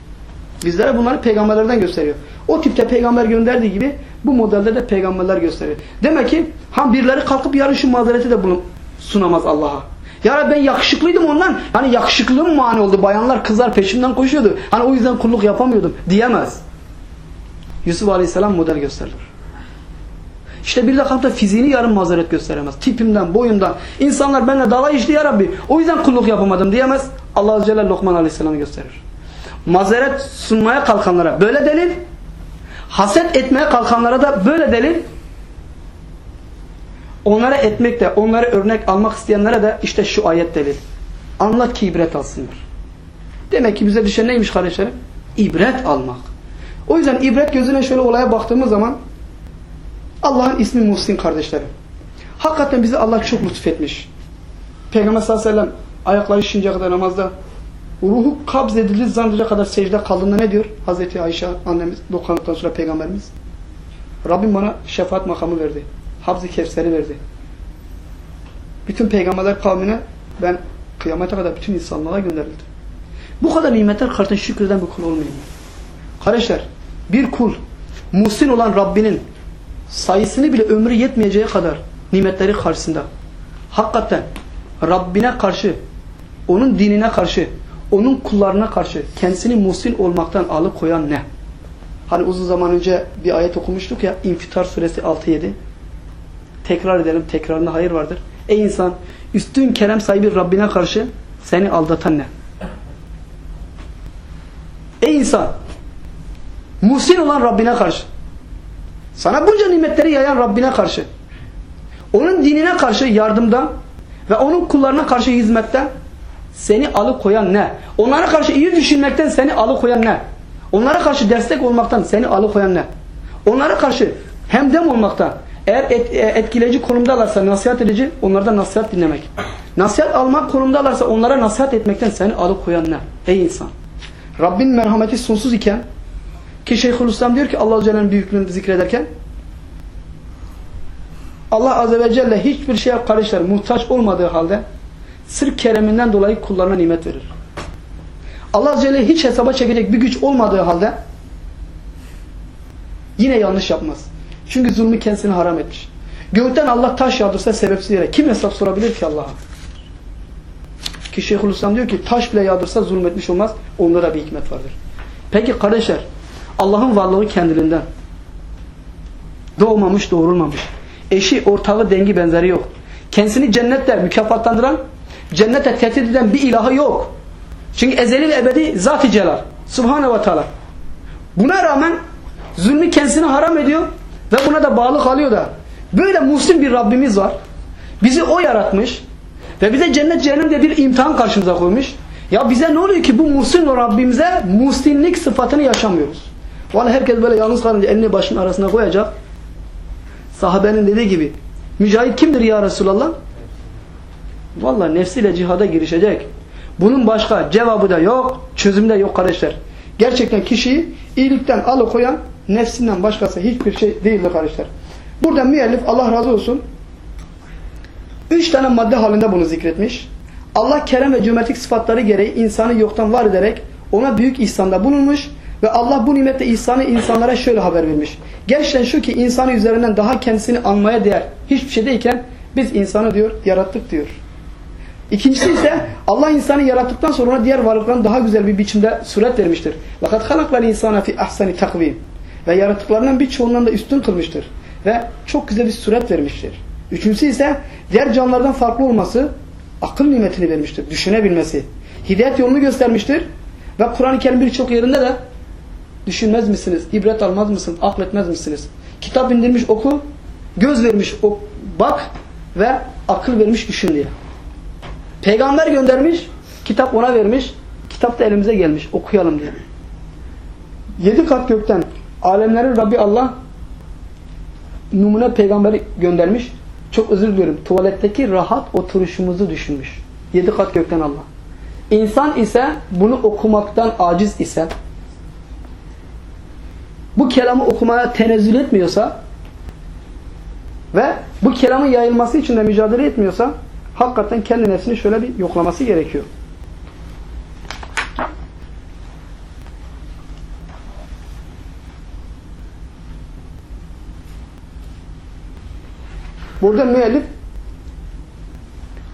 Bizlere bunları peygamberlerden gösteriyor. O tipte peygamber gönderdiği gibi bu modelde de peygamberler gösteriyor. Demek ki ha birileri kalkıp yarın şu mazereti de bunu sunamaz Allah'a. Ya Rabbi ben yakışıklıydım ondan. Hani yakışıklılığım mani oldu. Bayanlar kızlar peşimden koşuyordu. Hani o yüzden kulluk yapamıyordum diyemez. Yusuf Aleyhisselam model gösterilir. İşte bir de kalkıp fiziğini yarın mazeret gösteremez. Tipimden, boyumdan. İnsanlar benimle dalay geçti ya Rabbi. O yüzden kulluk yapamadım diyemez. Allah Azze ve Celle Lokman Aleyhisselam'ı gösterir. Mazeret sunmaya kalkanlara böyle delil. Haset etmeye kalkanlara da böyle delil. Onlara etmekte, onlara örnek almak isteyenlere de işte şu ayet delil. Anlat ki ibret alsınlar. Demek ki bize düşen neymiş kardeşlerim? İbret almak. O yüzden ibret gözüne şöyle olaya baktığımız zaman Allah'ın ismi Muhsin kardeşlerim. Hakikaten bize Allah çok lütfetmiş. Peygamber sallallahu aleyhi ve sellem ayakları şişinceye kadar namazda ruhu kabz edildi zannedecek kadar secde kaldığında ne diyor? Hazreti Ayşe annemiz dokandıktan sonra peygamberimiz Rabbim bana şefaat makamı verdi. Habz-ı Kevser'i verdi. Bütün peygamberler kavmine ben kıyamete kadar bütün insanlığa gönderildi. Bu kadar nimetler karşısında şükreden bir kul mu? Kardeşler bir kul muhsin olan Rabbinin sayısını bile ömrü yetmeyeceği kadar nimetleri karşısında hakikaten Rabbine karşı onun dinine karşı onun kullarına karşı kendisini muhsin olmaktan alıkoyan ne? Hani uzun zaman önce bir ayet okumuştuk ya İnfitar suresi 6-7 tekrar edelim tekrarında hayır vardır. Ey insan üstün kerem sahibi Rabbine karşı seni aldatan ne? Ey insan muhsin olan Rabbine karşı sana bunca nimetleri yayan Rabbine karşı onun dinine karşı yardımdan ve onun kullarına karşı hizmetten seni alıkoyan ne? Onlara karşı iyi düşünmekten seni alıkoyan ne? Onlara karşı destek olmaktan seni alıkoyan ne? Onlara karşı hemdem olmaktan eğer et, e, etkileyici konumdalarsa nasihat edici onlardan nasihat dinlemek. Nasihat almak konumdalarsa onlara nasihat etmekten seni alıkoyan ne? Ey insan! Rabbin merhameti sonsuz iken ki Şeyhülislam diyor ki Allah Celle'nin büyüklüğünü zikrederken Allah Azze ve Celle hiçbir şeye kardeşler muhtaç olmadığı halde sırf kereminden dolayı kullarına nimet verir. Allah Azze ve Celle hiç hesaba çekecek bir güç olmadığı halde yine yanlış yapmaz. Çünkü zulmü kendisine haram etmiş. Gökten Allah taş yağdırsa sebepsiz yere kim hesap sorabilir ki Allah'a? Ki Şeyhülislam diyor ki taş bile yağdırsa zulmetmiş olmaz. Onda da bir hikmet vardır. Peki kardeşler Allah'ın varlığı kendiliğinden. Doğmamış, doğurulmamış. Eşi, ortağı, dengi, benzeri yok. Kendisini cennette mükafatlandıran, cennete tehdit eden bir ilahı yok. Çünkü ezeli ve ebedi zat-ı celal. Subhanahu ve Teala. Buna rağmen zulmü kendisine haram ediyor ve buna da bağlı kalıyor da. Böyle muhsin bir Rabbimiz var. Bizi o yaratmış ve bize cennet cehennem diye bir imtihan karşımıza koymuş. Ya bize ne oluyor ki bu muhsin Rabbimize muhsinlik sıfatını yaşamıyoruz. Vallahi herkes böyle yalnız kalınca elini başının arasına koyacak. Sahabenin dediği gibi mücahit kimdir ya Resulallah? Vallahi nefsiyle cihada girişecek. Bunun başka cevabı da yok, çözümü de yok kardeşler. Gerçekten kişiyi iyilikten alıkoyan nefsinden başkası hiçbir şey değildir kardeşler. Burada müellif Allah razı olsun üç tane madde halinde bunu zikretmiş. Allah kerem ve cömertlik sıfatları gereği insanı yoktan var ederek ona büyük ihsanda bulunmuş ve Allah bu nimette ihsanı insanlara şöyle haber vermiş. Gerçekten şu ki insanı üzerinden daha kendisini anmaya değer. Hiçbir şey değilken biz insanı diyor yarattık diyor. İkincisi ise Allah insanı yarattıktan sonra ona diğer varlıkların daha güzel bir biçimde suret vermiştir. Vakat halaklar insana fi ahsani takvim. Ve yarattıklarının birçoğundan da üstün kılmıştır. Ve çok güzel bir suret vermiştir. Üçüncüsü ise diğer canlılardan farklı olması akıl nimetini vermiştir. Düşünebilmesi. Hidayet yolunu göstermiştir. Ve Kur'an-ı Kerim birçok yerinde de düşünmez misiniz? İbret almaz mısınız? Akletmez misiniz? Kitap indirmiş oku, göz vermiş ok, bak ve akıl vermiş düşün diye. Peygamber göndermiş, kitap ona vermiş, kitap da elimize gelmiş okuyalım diye. Yedi kat gökten alemlerin Rabbi Allah numune peygamberi göndermiş. Çok özür diliyorum. Tuvaletteki rahat oturuşumuzu düşünmüş. Yedi kat gökten Allah. İnsan ise bunu okumaktan aciz ise bu kelamı okumaya tenezzül etmiyorsa ve bu kelamın yayılması için de mücadele etmiyorsa hakikaten kendi nefsini şöyle bir yoklaması gerekiyor. Burada müellif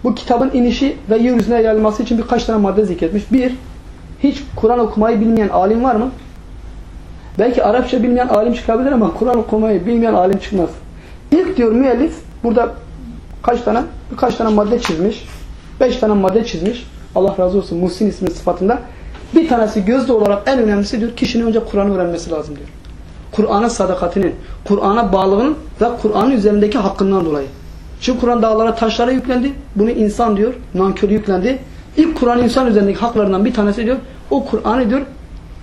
bu kitabın inişi ve yeryüzüne yayılması için birkaç tane madde zikretmiş. Bir, hiç Kur'an okumayı bilmeyen alim var mı? Belki Arapça bilmeyen alim çıkabilir ama Kur'an okumayı bilmeyen alim çıkmaz. İlk diyor müellif burada kaç tane? Birkaç tane madde çizmiş. Beş tane madde çizmiş. Allah razı olsun Muhsin ismi sıfatında. Bir tanesi gözde olarak en önemlisi diyor kişinin önce Kur'an'ı öğrenmesi lazım diyor. Kur'an'a sadakatinin, Kur'an'a bağlılığın ve Kur'an'ın üzerindeki hakkından dolayı. Çünkü Kur'an dağlara taşlara yüklendi. Bunu insan diyor, nankör yüklendi. İlk Kur'an insan üzerindeki haklarından bir tanesi diyor, o Kur'an'ı diyor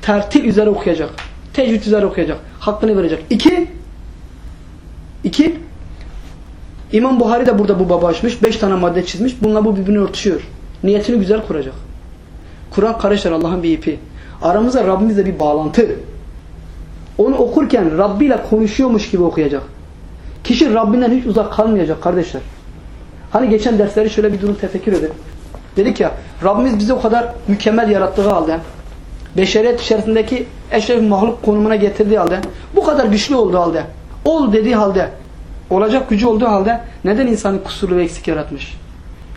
tertil üzere okuyacak. Tecvid üzere okuyacak. Hakkını verecek. İki, iki, İmam Buhari de burada bu baba açmış. Beş tane madde çizmiş. Bununla bu birbirini örtüşüyor. Niyetini güzel kuracak. Kur'an kardeşler Allah'ın bir ipi. Aramızda Rabbimizle bir bağlantı. Onu okurken Rabbi ile konuşuyormuş gibi okuyacak. Kişi Rabbinden hiç uzak kalmayacak kardeşler. Hani geçen dersleri şöyle bir durum tefekkür edin. Dedik ya Rabbimiz bizi o kadar mükemmel yarattığı halde beşeriyet içerisindeki eşref mahluk konumuna getirdiği halde bu kadar güçlü olduğu halde ol dediği halde olacak gücü olduğu halde neden insanı kusurlu ve eksik yaratmış?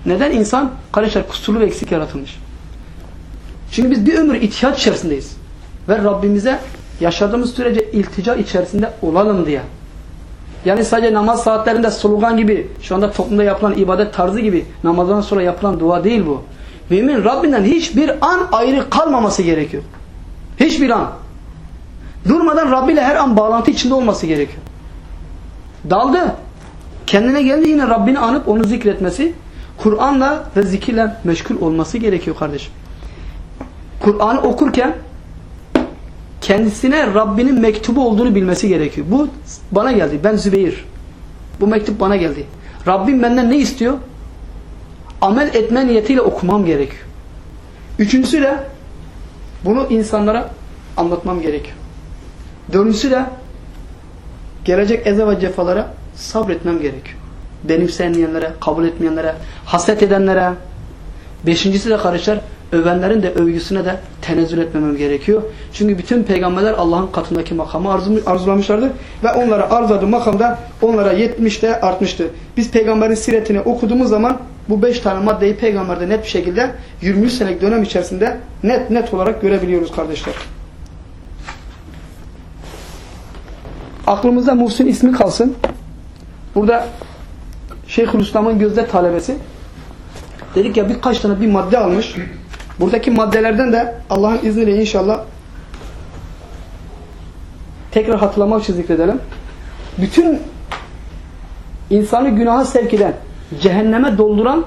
Neden insan kardeşler kusurlu ve eksik yaratılmış? Çünkü biz bir ömür ihtiyaç içerisindeyiz. Ve Rabbimize yaşadığımız sürece iltica içerisinde olalım diye. Yani sadece namaz saatlerinde slogan gibi şu anda toplumda yapılan ibadet tarzı gibi namazdan sonra yapılan dua değil bu. Mümin Rabbinden hiçbir an ayrı kalmaması gerekiyor. Hiçbir an. Durmadan Rabbi ile her an bağlantı içinde olması gerekiyor. Daldı. Kendine geldi yine Rabbini anıp onu zikretmesi, Kur'an'la ve zikirle meşgul olması gerekiyor kardeşim. Kur'an'ı okurken kendisine Rabbinin mektubu olduğunu bilmesi gerekiyor. Bu bana geldi. Ben Zübeyir. Bu mektup bana geldi. Rabbim benden ne istiyor? Amel etme niyetiyle okumam gerekiyor. Üçüncüsü de bunu insanlara anlatmam gerekiyor. Dördüncüsü de gelecek eze ve cefalara sabretmem gerekiyor. Benimseyenlere, kabul etmeyenlere, haset edenlere. Beşincisi de kardeşler övenlerin de övgüsüne de tenezzül etmemem gerekiyor. Çünkü bütün peygamberler Allah'ın katındaki makamı arzulamışlardı ve onlara arzadığı makamda onlara 70'te artmıştı. Biz peygamberin siretini okuduğumuz zaman bu 5 tane maddeyi peygamberde net bir şekilde 23 senelik dönem içerisinde net net olarak görebiliyoruz kardeşler. Aklımızda Muhsin ismi kalsın. Burada Şeyhülislam'ın gözde talebesi dedik ya birkaç tane bir madde almış. Buradaki maddelerden de Allah'ın izniyle inşallah tekrar hatırlamak için zikredelim. Bütün insanı günaha sevk eden, cehenneme dolduran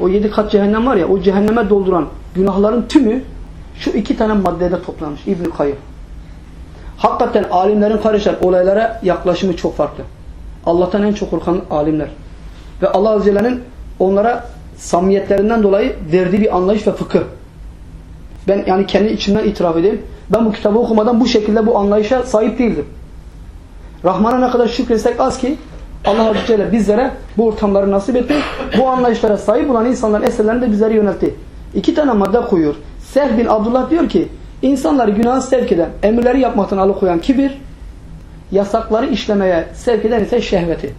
o yedi kat cehennem var ya o cehenneme dolduran günahların tümü şu iki tane maddede toplanmış İbn-i Kayyum. Hakikaten alimlerin kardeşler olaylara yaklaşımı çok farklı. Allah'tan en çok korkan alimler. Ve Allah Azze Celle'nin onlara samiyetlerinden dolayı verdiği bir anlayış ve fıkıh. Ben yani kendi içimden itiraf edeyim. Ben bu kitabı okumadan bu şekilde bu anlayışa sahip değildim. Rahman'a ne kadar şükretsek az ki Allah Azze Celle bizlere bu ortamları nasip etti. Bu anlayışlara sahip olan insanların eserlerini de bizlere yöneltti. İki tane madde koyuyor. Sehl bin Abdullah diyor ki insanları günaha sevk eden, emirleri yapmaktan alıkoyan kibir, yasakları işlemeye sevk eden ise şehveti.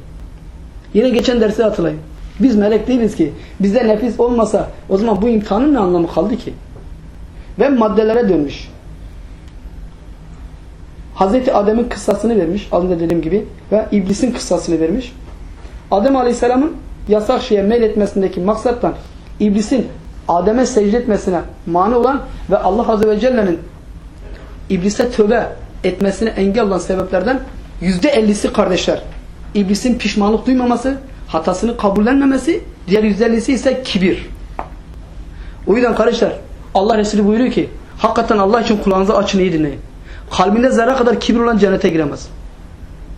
Yine geçen dersi hatırlayın. Biz melek değiliz ki. Bizde nefis olmasa o zaman bu imtihanın ne anlamı kaldı ki? Ve maddelere dönmüş. Hazreti Adem'in kıssasını vermiş. Az önce dediğim gibi. Ve iblisin kıssasını vermiş. Adem Aleyhisselam'ın yasak şeye meyletmesindeki maksattan iblisin Adem'e secde etmesine mani olan ve Allah Azze ve Celle'nin iblise tövbe etmesine engel olan sebeplerden yüzde ellisi kardeşler. İblisin pişmanlık duymaması, hatasını kabullenmemesi, diğer yüzde ellisi ise kibir. O yüzden kardeşler Allah Resulü buyuruyor ki hakikaten Allah için kulağınızı açın iyi dinleyin. Kalbinde zerre kadar kibir olan cennete giremez.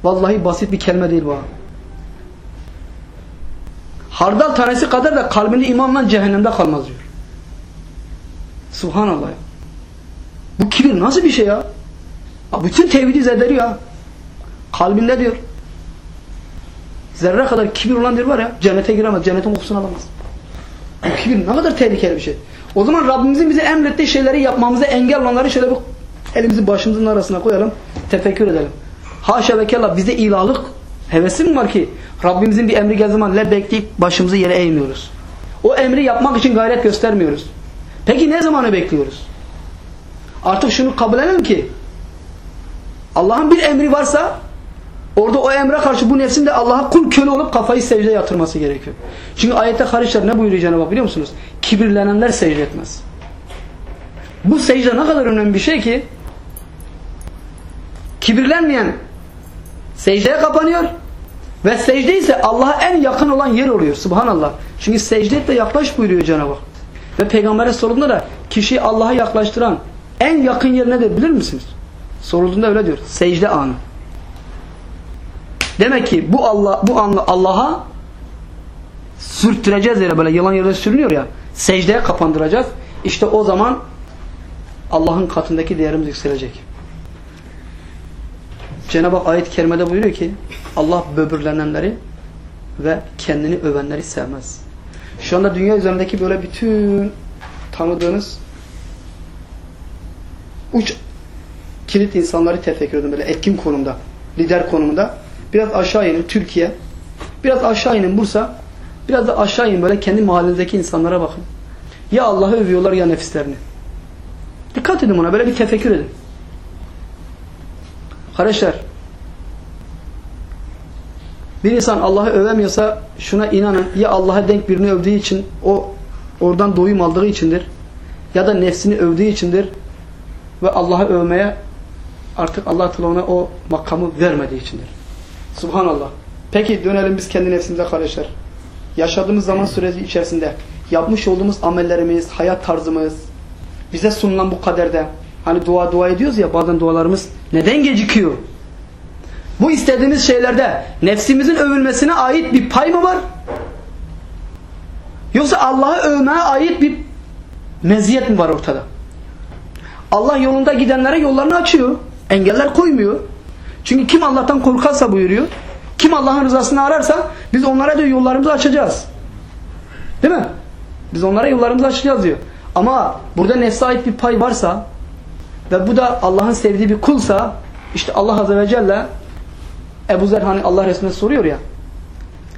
Vallahi basit bir kelime değil bu. Hardal tanesi kadar da kalbinde imanla cehennemde kalmaz diyor. Subhanallah. Bu kibir nasıl bir şey ya? Bütün tevhidi zedeliyor ya. Kalbinde diyor. Zerre kadar kibir olan diyor var ya cennete giremez. Cennetin kokusunu alamaz. Bu kibir ne kadar tehlikeli bir şey. O zaman Rabbimizin bize emrettiği şeyleri yapmamıza engel olanları şöyle bir elimizi başımızın arasına koyalım. Tefekkür edelim. Haşa ve kella bize ilahlık hevesi mi var ki Rabbimizin bir emri geldiği zaman bekleyip başımızı yere eğmiyoruz. O emri yapmak için gayret göstermiyoruz. Peki ne zamanı bekliyoruz? Artık şunu kabul edelim ki Allah'ın bir emri varsa orada o emre karşı bu nefsin de Allah'a kul köle olup kafayı secdeye yatırması gerekiyor. Çünkü ayette kardeşler ne buyuruyor Cenab-ı biliyor musunuz? Kibirlenenler secde etmez. Bu secde ne kadar önemli bir şey ki kibirlenmeyen secdeye kapanıyor ve secde ise Allah'a en yakın olan yer oluyor. Subhanallah. Çünkü secde et de yaklaş buyuruyor Cenab-ı Hak. Ve Peygamber'e sorulduğunda da kişiyi Allah'a yaklaştıran en yakın yer nedir bilir misiniz? Sorulduğunda öyle diyor. Secde anı. Demek ki bu Allah bu anla Allah'a sürttüreceğiz yere böyle yılan yere sürünüyor ya. Secdeye kapandıracağız. İşte o zaman Allah'ın katındaki değerimiz yükselecek. Cenab-ı Hak ayet-i kerimede buyuruyor ki Allah böbürlenenleri ve kendini övenleri sevmez. Şu anda dünya üzerindeki böyle bütün tanıdığınız uç kilit insanları tefekkür edin böyle etkin konumda, lider konumunda. Biraz aşağı inin Türkiye, biraz aşağı inin Bursa, biraz da aşağı inin böyle kendi mahallenizdeki insanlara bakın. Ya Allah'ı övüyorlar ya nefislerini. Dikkat edin buna böyle bir tefekkür edin. Kardeşler bir insan Allah'ı övemiyorsa şuna inanın ya Allah'a denk birini övdüğü için o oradan doyum aldığı içindir ya da nefsini övdüğü içindir ve Allah'ı övmeye artık Allah ona o makamı vermediği içindir. Subhanallah. Peki dönelim biz kendi nefsimize kardeşler. Yaşadığımız zaman süreci içerisinde yapmış olduğumuz amellerimiz, hayat tarzımız, bize sunulan bu kaderde hani dua dua ediyoruz ya bazen dualarımız neden gecikiyor? Bu istediğimiz şeylerde nefsimizin övülmesine ait bir pay mı var? Yoksa Allah'ı övmeye ait bir meziyet mi var ortada? Allah yolunda gidenlere yollarını açıyor. Engeller koymuyor. Çünkü kim Allah'tan korkarsa buyuruyor. Kim Allah'ın rızasını ararsa biz onlara diyor yollarımızı açacağız. Değil mi? Biz onlara yollarımızı açacağız diyor. Ama burada nefse ait bir pay varsa ve bu da Allah'ın sevdiği bir kulsa işte Allah Azze ve Celle Ebu Zer hani Allah Resulüne soruyor ya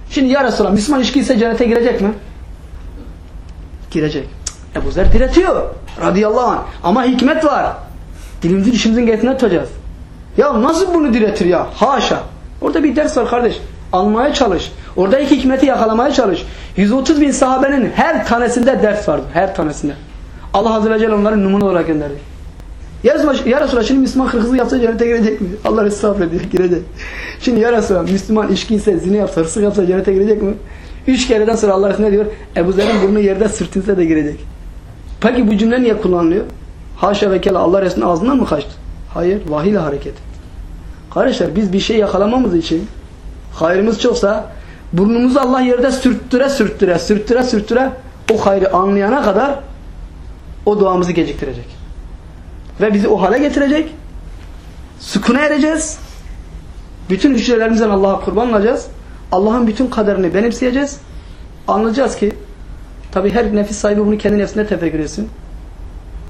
şimdi ya Resulallah Müslüman içki ise cennete girecek mi? Girecek. Ebu Zer diretiyor. Radıyallahu anh. Ama hikmet var. Dilimizi dişimizin getine tutacağız. Ya nasıl bunu diretir ya? Haşa. Orada bir ders var kardeş. Almaya çalış. Oradaki hikmeti yakalamaya çalış. 130 bin sahabenin her tanesinde ders vardı. Her tanesinde. Allah Azze ve Celle onları numune olarak gönderdi. Ya Resulallah, şimdi Müslüman hırsızlık yapsa cennete girecek mi? Allah estağfurullah diyor girecek. Şimdi ya Resulallah Müslüman içki ise zina yapsa hırsızlık yapsa cennete girecek mi? Üç kereden sonra Allah ne diyor? Ebu Zer'in burnu yerde sürtünse de girecek. Peki bu cümle niye kullanılıyor? Haşa ve kella Allah Resulü'nün ağzından mı kaçtı? Hayır, vahiy ile hareket. Kardeşler biz bir şey yakalamamız için hayrımız çoksa burnumuzu Allah yerde sürttüre sürttüre sürttüre sürttüre o hayrı anlayana kadar o duamızı geciktirecek. Ve bizi o hale getirecek. Sükuna ereceğiz. Bütün hücrelerimizden Allah'a kurban olacağız. Allah'ın bütün kaderini benimseyeceğiz. Anlayacağız ki tabi her nefis sahibi bunu kendi nefsine tefekkür etsin.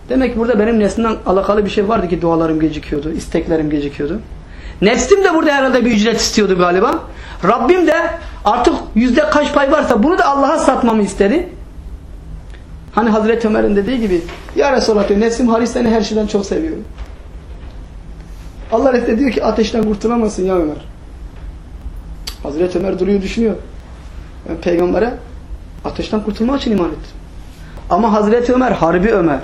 Demek ki burada benim nefsimden alakalı bir şey vardı ki dualarım gecikiyordu, isteklerim gecikiyordu. Nefsim de burada herhalde bir ücret istiyordu galiba. Rabbim de artık yüzde kaç pay varsa bunu da Allah'a satmamı istedi. Hani Hazreti Ömer'in dediği gibi Ya Resulallah diyor nefsim haris seni her şeyden çok seviyorum. Allah Resulü diyor ki ateşten kurtulamazsın ya Ömer. Hazreti Ömer duruyor düşünüyor. Ben peygambere ateşten kurtulmak için iman ettim. Ama Hazreti Ömer harbi Ömer.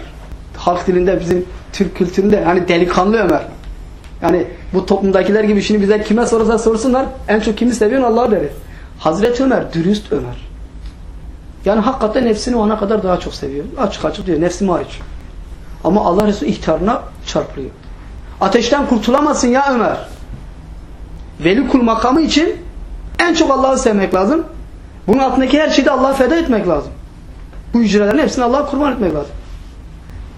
Halk dilinde bizim Türk kültüründe hani delikanlı Ömer. Yani bu toplumdakiler gibi şimdi bize kime sorarsa sorsunlar en çok kimi seviyorsun Allah'ı deriz. Hazreti Ömer dürüst Ömer. Yani hakikaten nefsini o ana kadar daha çok seviyor. Açık açık diyor nefsim hariç. Ama Allah Resulü ihtarına çarpılıyor. Ateşten kurtulamazsın ya Ömer. Veli kul makamı için en çok Allah'ı sevmek lazım. Bunun altındaki her şeyi de Allah'a feda etmek lazım. Bu hücrelerin hepsini Allah'a kurban etmek lazım.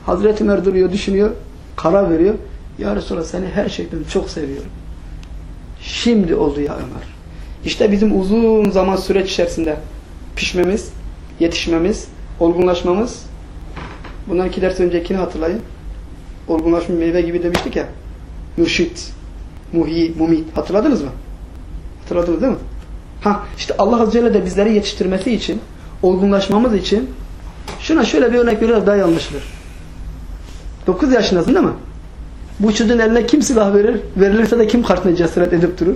Hazreti Ömer duruyor, düşünüyor, karar veriyor. Ya Resulallah seni her şeyden çok seviyorum. Şimdi oldu ya Ömer. İşte bizim uzun zaman süreç içerisinde pişmemiz, yetişmemiz, olgunlaşmamız. Bundan iki ders öncekini hatırlayın. Olgunlaşma meyve gibi demiştik ya. Mürşit, muhi, mumit. Hatırladınız mı? Hatırladınız değil mi? Ha, işte Allah Azze Celle de bizleri yetiştirmesi için, olgunlaşmamız için şuna şöyle bir örnek veriyor daha yanlıştır. 9 yaşındasın değil mi? Bu çocuğun eline kim silah verir? Verilirse de kim karşısına cesaret edip durur?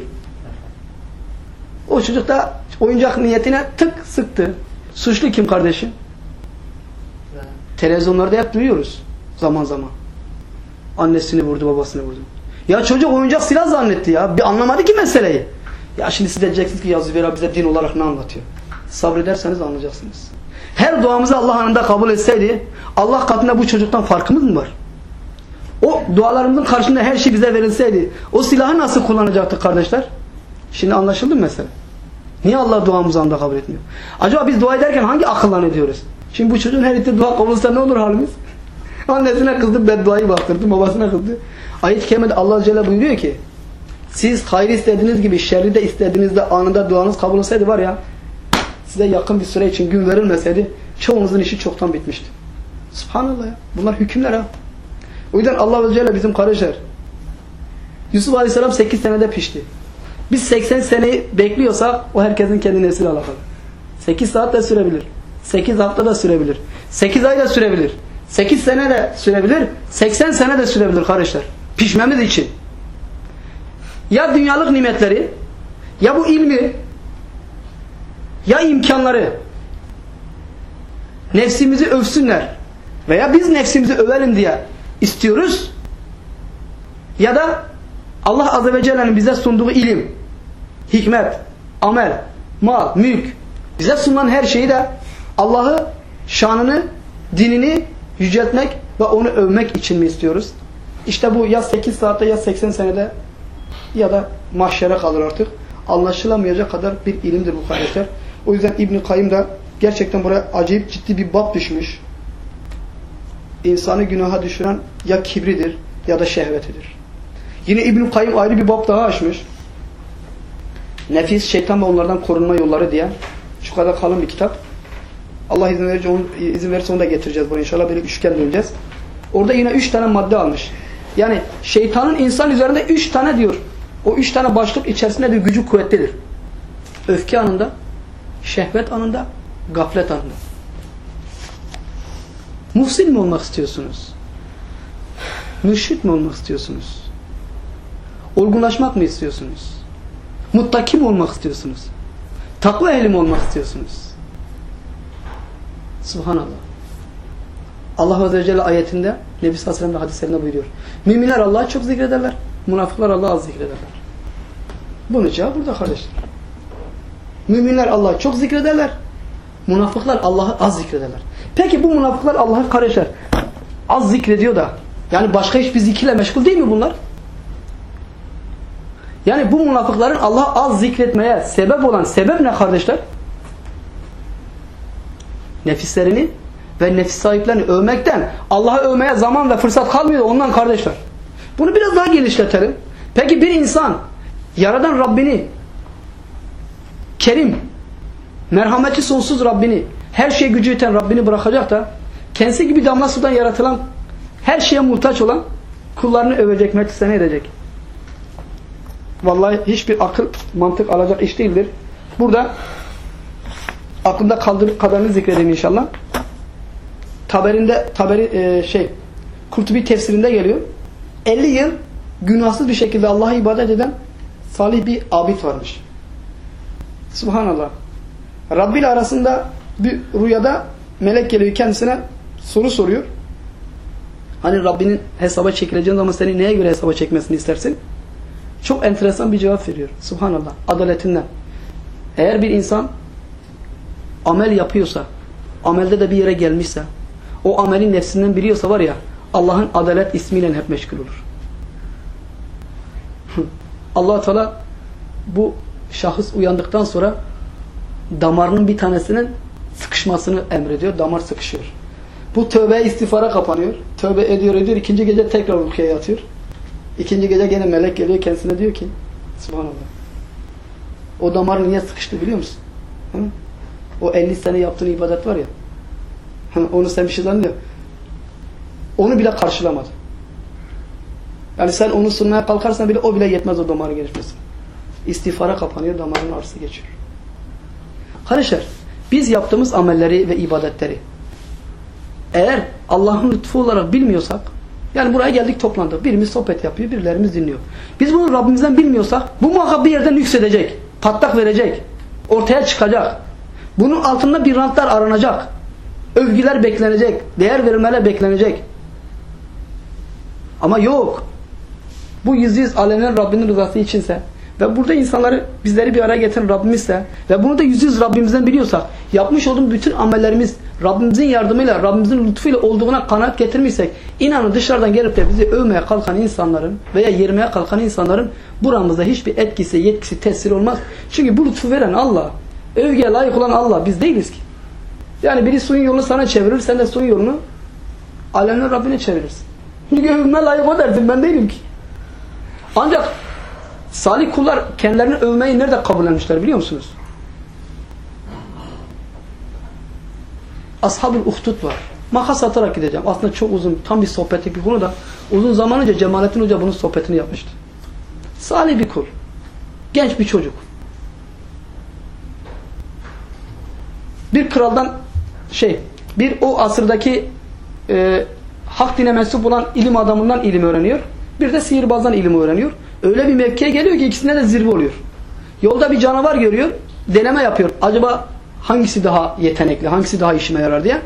O çocuk da oyuncak niyetine tık sıktı. Suçlu kim kardeşim? Televizyonlarda hep duyuyoruz zaman zaman. Annesini vurdu, babasını vurdu. Ya çocuk oyuncak silah zannetti ya. Bir anlamadı ki meseleyi. Ya şimdi siz diyeceksiniz ki ya Zübeyir bize din olarak ne anlatıyor? Sabrederseniz anlayacaksınız. Her duamızı Allah anında kabul etseydi Allah katında bu çocuktan farkımız mı var? O dualarımızın karşında her şey bize verilseydi o silahı nasıl kullanacaktık kardeşler? Şimdi anlaşıldı mı mesela? Niye Allah duamızı anda kabul etmiyor? Acaba biz dua ederken hangi akıllan ediyoruz? Şimdi bu çocuğun her ettiği dua kabul ne olur halimiz? Annesine kızdı bedduayı bastırdı, babasına kızdı. Ayet-i Kerime'de Allah Celle buyuruyor ki siz hayrı istediğiniz gibi şerri de istediğinizde anında duanız kabul olsaydı var ya size yakın bir süre için gün verilmeseydi çoğunuzun işi çoktan bitmişti. Subhanallah ya. Bunlar hükümler ha. O yüzden Allah Celle bizim kardeşler Yusuf Aleyhisselam 8 senede pişti. Biz 80 seneyi bekliyorsak o herkesin kendi nesli alakalı. 8 saat de sürebilir. 8 hafta da sürebilir. 8 ay da sürebilir. 8 sene de sürebilir. 80 sene de sürebilir kardeşler. Pişmemiz için. Ya dünyalık nimetleri ya bu ilmi ya imkanları nefsimizi övsünler veya biz nefsimizi övelim diye istiyoruz ya da Allah Azze ve Celle'nin bize sunduğu ilim, hikmet, amel, mal, mülk bize sunulan her şeyi de Allah'ı, şanını, dinini yüceltmek ve onu övmek için mi istiyoruz? İşte bu ya 8 saatte ya 80 senede ya da mahşere kalır artık. Anlaşılamayacak kadar bir ilimdir bu kardeşler. O yüzden İbn-i Kayyım da gerçekten buraya acayip ciddi bir bab düşmüş. İnsanı günaha düşüren ya kibridir ya da şehvetidir. Yine İbn-i Kayyım ayrı bir bab daha açmış. Nefis, şeytan ve onlardan korunma yolları diye. Şu kadar kalın bir kitap. Allah izin verirse onu, izin verirse onu da getireceğiz bu inşallah. Böyle üçgen döneceğiz. Orada yine üç tane madde almış. Yani şeytanın insan üzerinde üç tane diyor. O üç tane başlık içerisinde bir gücü kuvvetlidir. Öfke anında, şehvet anında, gaflet anında. Muhsin mi olmak istiyorsunuz? Mürşit mi olmak istiyorsunuz? Olgunlaşmak mı istiyorsunuz? Muttaki olmak istiyorsunuz? Takva ehli mi olmak istiyorsunuz? Subhanallah. Allah Azze ve Celle ayetinde Nebi Sallallahu Aleyhi ve hadislerinde buyuruyor. Müminler Allah'ı çok zikrederler. Münafıklar Allah'ı az zikrederler. Bunun cevabı burada kardeşler. Müminler Allah'ı çok zikrederler. Münafıklar Allah'ı az zikrederler. Peki bu münafıklar Allah'ı kardeşler az zikrediyor da yani başka hiçbir zikirle meşgul değil mi bunlar? Yani bu münafıkların Allah'ı az zikretmeye sebep olan sebep ne kardeşler? Nefislerini ve nefis sahiplerini övmekten Allah'ı övmeye zaman ve fırsat kalmıyor ondan kardeşler. Bunu biraz daha genişletelim. Peki bir insan yaradan Rabbini Kerim merhameti sonsuz Rabbini her şeye gücü yeten Rabbini bırakacak da kendisi gibi damla sudan yaratılan her şeye muhtaç olan kullarını övecek, metisene edecek. Vallahi hiçbir akıl, mantık alacak iş değildir. Burada aklında kaldığı kadarını zikredeyim inşallah. Taberinde, taberi e, şey, Kurtubi tefsirinde geliyor. 50 yıl günahsız bir şekilde Allah'a ibadet eden salih bir abid varmış. Subhanallah. Rabbi ile arasında bir rüyada melek geliyor kendisine soru soruyor. Hani Rabbinin hesaba çekileceğin zaman seni neye göre hesaba çekmesini istersin? Çok enteresan bir cevap veriyor. Subhanallah. Adaletinden. Eğer bir insan amel yapıyorsa, amelde de bir yere gelmişse, o amelin nefsinden biliyorsa var ya, Allah'ın adalet ismiyle hep meşgul olur. allah Teala bu şahıs uyandıktan sonra damarının bir tanesinin sıkışmasını emrediyor. Damar sıkışıyor. Bu tövbe istiğfara kapanıyor. Tövbe ediyor ediyor. İkinci gece tekrar uykuya yatıyor. İkinci gece gene melek geliyor kendisine diyor ki Subhanallah. O damar niye sıkıştı biliyor musun? Hı? O 50 sene yaptığın ibadet var ya. Hı? Onu sen bir şey zannediyor. Onu bile karşılamadı. Yani sen onu sunmaya kalkarsan bile o bile yetmez o damarın gelişmesi. İstiğfara kapanıyor, damarın ağrısı geçiyor. Kardeşler, biz yaptığımız amelleri ve ibadetleri eğer Allah'ın lütfu olarak bilmiyorsak yani buraya geldik toplandık. Birimiz sohbet yapıyor, birilerimiz dinliyor. Biz bunu Rabbimizden bilmiyorsak bu muhakkak bir yerden yükselecek. Patlak verecek. Ortaya çıkacak. Bunun altında bir rantlar aranacak. Övgüler beklenecek. Değer verilmeler beklenecek. Ama yok. Bu yüz yüz alenen Rabbinin rızası içinse ve burada insanları bizleri bir araya getiren Rabbimizse ve bunu da yüz yüz Rabbimizden biliyorsak yapmış olduğumuz bütün amellerimiz Rabbimizin yardımıyla Rabbimizin lütfuyla olduğuna kanaat getirmişsek inanın dışarıdan gelip de bizi övmeye kalkan insanların veya yermeye kalkan insanların buramızda hiçbir etkisi, yetkisi, tesiri olmaz. Çünkü bu lütfu veren Allah. Övgüye layık olan Allah. Biz değiliz ki. Yani biri suyun yolunu sana çevirir, sen de suyun yolunu alemler Rabbine çevirirsin. Çünkü övme layık o dersin. Ben değilim ki. Ancak salih kullar kendilerini övmeyi nerede kabullenmişler biliyor musunuz? Ashab-ül Uhdud var. Makas atarak gideceğim. Aslında çok uzun, tam bir sohbetlik bir konu da uzun zaman önce Cemalettin Hoca bunun sohbetini yapmıştı. Salih bir kul. Genç bir çocuk. Bir kraldan şey, bir o asırdaki e, hak dine mensup olan ilim adamından ilim öğreniyor. Bir de sihirbazdan ilim öğreniyor. Öyle bir mevkiye geliyor ki ikisine de zirve oluyor. Yolda bir canavar görüyor. Deneme yapıyor. Acaba hangisi daha yetenekli, hangisi daha işime yarar diye.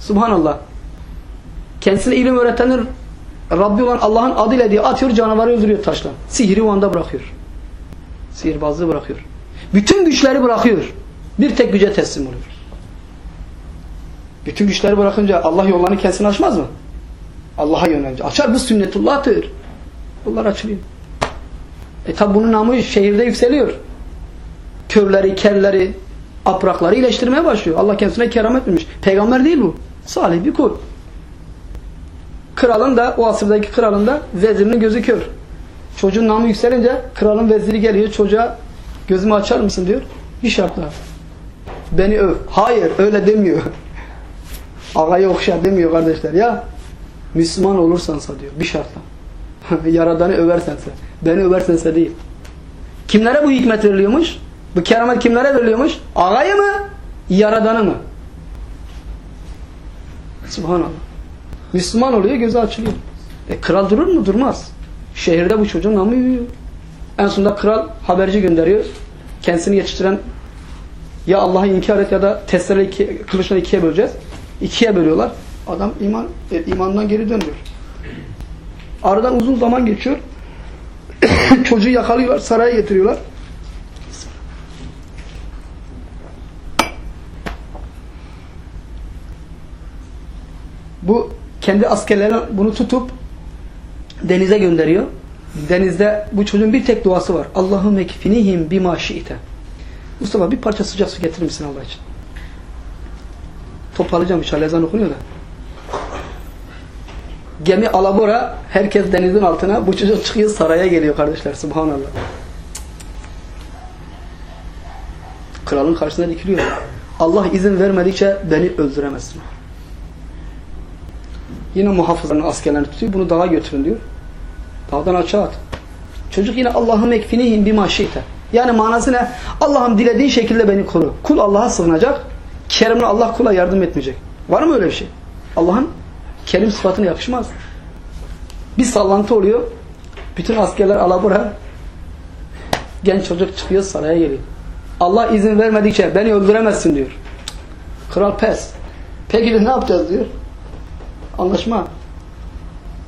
Subhanallah. Kendisine ilim öğretenin Rabbi olan Allah'ın adıyla diye atıyor canavarı öldürüyor taşla. Sihiri o anda bırakıyor. Sihirbazlığı bırakıyor. Bütün güçleri bırakıyor. Bir tek güce teslim oluyor. Bütün güçleri bırakınca Allah yollarını kendisine açmaz mı? Allah'a yönelince. Açar bu sünnetullah'tır. Yollar açılıyor. E tabi bunun namı şehirde yükseliyor. Körleri, kelleri, aprakları iyileştirmeye başlıyor. Allah kendisine keramet vermiş. Peygamber değil bu. Salih bir kul. Kralın da o asırdaki kralın da vezirinin gözü kör. Çocuğun namı yükselince kralın veziri geliyor çocuğa gözümü açar mısın diyor. Bir şartla. Beni öv. Hayır öyle demiyor. Ağayı okşa demiyor kardeşler ya. Müslüman olursansa diyor bir şartla. Yaradanı översense. Beni översense değil. Kimlere bu hikmet veriliyormuş? Bu keramet kimlere veriliyormuş? Ağayı mı? Yaradanı mı? Subhanallah. Müslüman oluyor gözü açılıyor. E, kral durur mu? Durmaz. Şehirde bu çocuğun namı yürüyor. En sonunda kral haberci gönderiyor. Kendisini yetiştiren ya Allah'ı inkar et ya da testereyle iki, kılıçla ikiye böleceğiz. İkiye bölüyorlar. Adam iman e, imandan geri dönüyor. Aradan uzun zaman geçiyor. Çocuğu yakalıyorlar, saraya getiriyorlar. Bu kendi askerlerine bunu tutup denize gönderiyor. Denizde bu çocuğun bir tek duası var. Allahümme ekfinihim bima şi'te. Mustafa bir parça sıcak su getirir misin Allah için? Toparlayacağım inşallah ezan okunuyor da. Gemi alabora, herkes denizin altına, bu çocuk çıkıyor saraya geliyor kardeşler. Subhanallah. Kralın karşısına dikiliyor. Allah izin vermedikçe beni öldüremezsin. Yine muhafızların askerlerini tutuyor. Bunu dağa götürün diyor. Dağdan aşağı at. Çocuk yine Allah'ım ekfinihim bima şi'te. Yani manası ne? Allah'ım dilediğin şekilde beni koru. Kul Allah'a sığınacak. Kerimle Allah kula yardım etmeyecek. Var mı öyle bir şey? Allah'ın kerim sıfatına yakışmaz. Bir sallantı oluyor. Bütün askerler alabora. Genç çocuk çıkıyor saraya geliyor. Allah izin vermedikçe beni öldüremezsin diyor. Kral pes. Peki de ne yapacağız diyor. Anlaşma.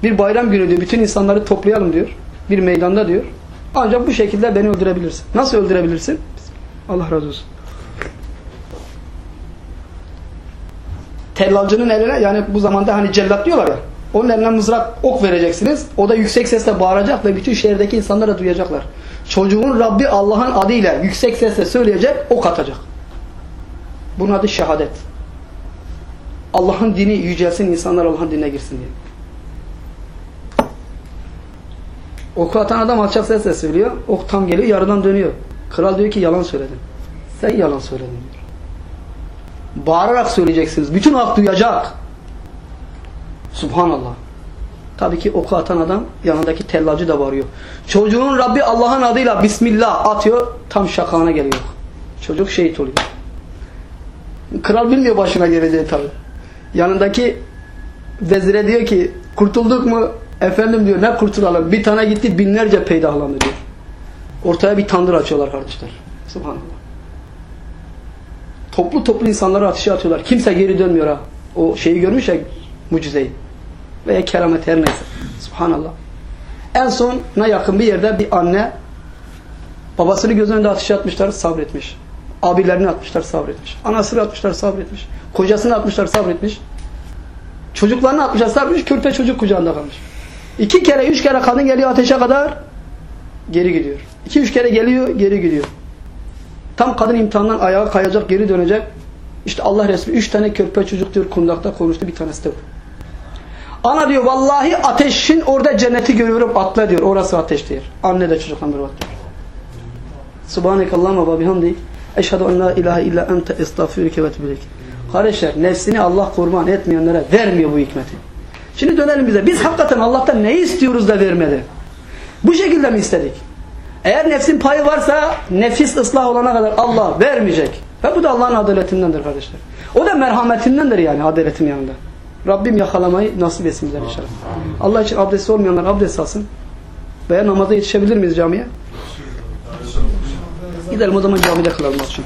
Bir bayram günü diyor. Bütün insanları toplayalım diyor. Bir meydanda diyor. Ancak bu şekilde beni öldürebilirsin. Nasıl öldürebilirsin? Allah razı olsun. Tellalcının eline yani bu zamanda hani cellat diyorlar ya. Onun eline mızrak ok vereceksiniz. O da yüksek sesle bağıracak ve bütün şehirdeki insanlar da duyacaklar. Çocuğun Rabbi Allah'ın adıyla yüksek sesle söyleyecek, ok atacak. Bunun adı şehadet. Allah'ın dini yücelsin, insanlar Allah'ın dinine girsin diye. Oku atan adam alçak sesle söylüyor. Ok tam geliyor, yarıdan dönüyor. Kral diyor ki yalan söyledin. Sen yalan söyledin. Bağırarak söyleyeceksiniz. Bütün halk duyacak. Subhanallah. Tabii ki oku atan adam yanındaki tellacı da bağırıyor. Çocuğun Rabbi Allah'ın adıyla Bismillah atıyor. Tam şakağına geliyor. Çocuk şehit oluyor. Kral bilmiyor başına geleceği tabii. Yanındaki vezire diyor ki kurtulduk mu? Efendim diyor ne kurtulalım? Bir tane gitti binlerce peydahlandı diyor. Ortaya bir tandır açıyorlar kardeşler. Subhanallah. Toplu toplu insanları ateşe atıyorlar. Kimse geri dönmüyor ha. O şeyi görmüş ya mucizeyi. Veya keramet her neyse. Subhanallah. En sonuna yakın bir yerde bir anne babasını göz önünde ateşe atmışlar sabretmiş. Abilerini atmışlar sabretmiş. Anasını atmışlar sabretmiş. Kocasını atmışlar sabretmiş. Çocuklarını atmışlar sabretmiş. Körpe çocuk kucağında kalmış. İki kere üç kere kadın geliyor ateşe kadar geri gidiyor. İki üç kere geliyor geri gidiyor. Tam kadın imtihandan ayağa kayacak geri dönecek. İşte Allah Resulü üç tane körpe çocuk diyor kundakta konuştu bir tanesi de bu. Ana diyor vallahi ateşin orada cenneti görüyorum atla diyor. Orası ateş diyor. Anne de çocukla bir diyor. Subhanekallahumma ve bihamdik. Eşhedü en la ilahe illa ente estağfirüke ve tübülek. Kardeşler nefsini Allah kurban etmeyenlere vermiyor bu hikmeti. Şimdi dönelim bize. Biz hakikaten Allah'tan ne istiyoruz da vermedi? Bu şekilde mi istedik? Eğer nefsin payı varsa nefis ıslah olana kadar Allah vermeyecek. Ve bu da Allah'ın adaletindendir kardeşler. O da merhametindendir yani adaletin yanında. Rabbim yakalamayı nasip etsin bize inşallah. Allah için abdesti olmayanlar abdest alsın. Veya namaza yetişebilir miyiz camiye? Gidelim o zaman camide kılalım akşam.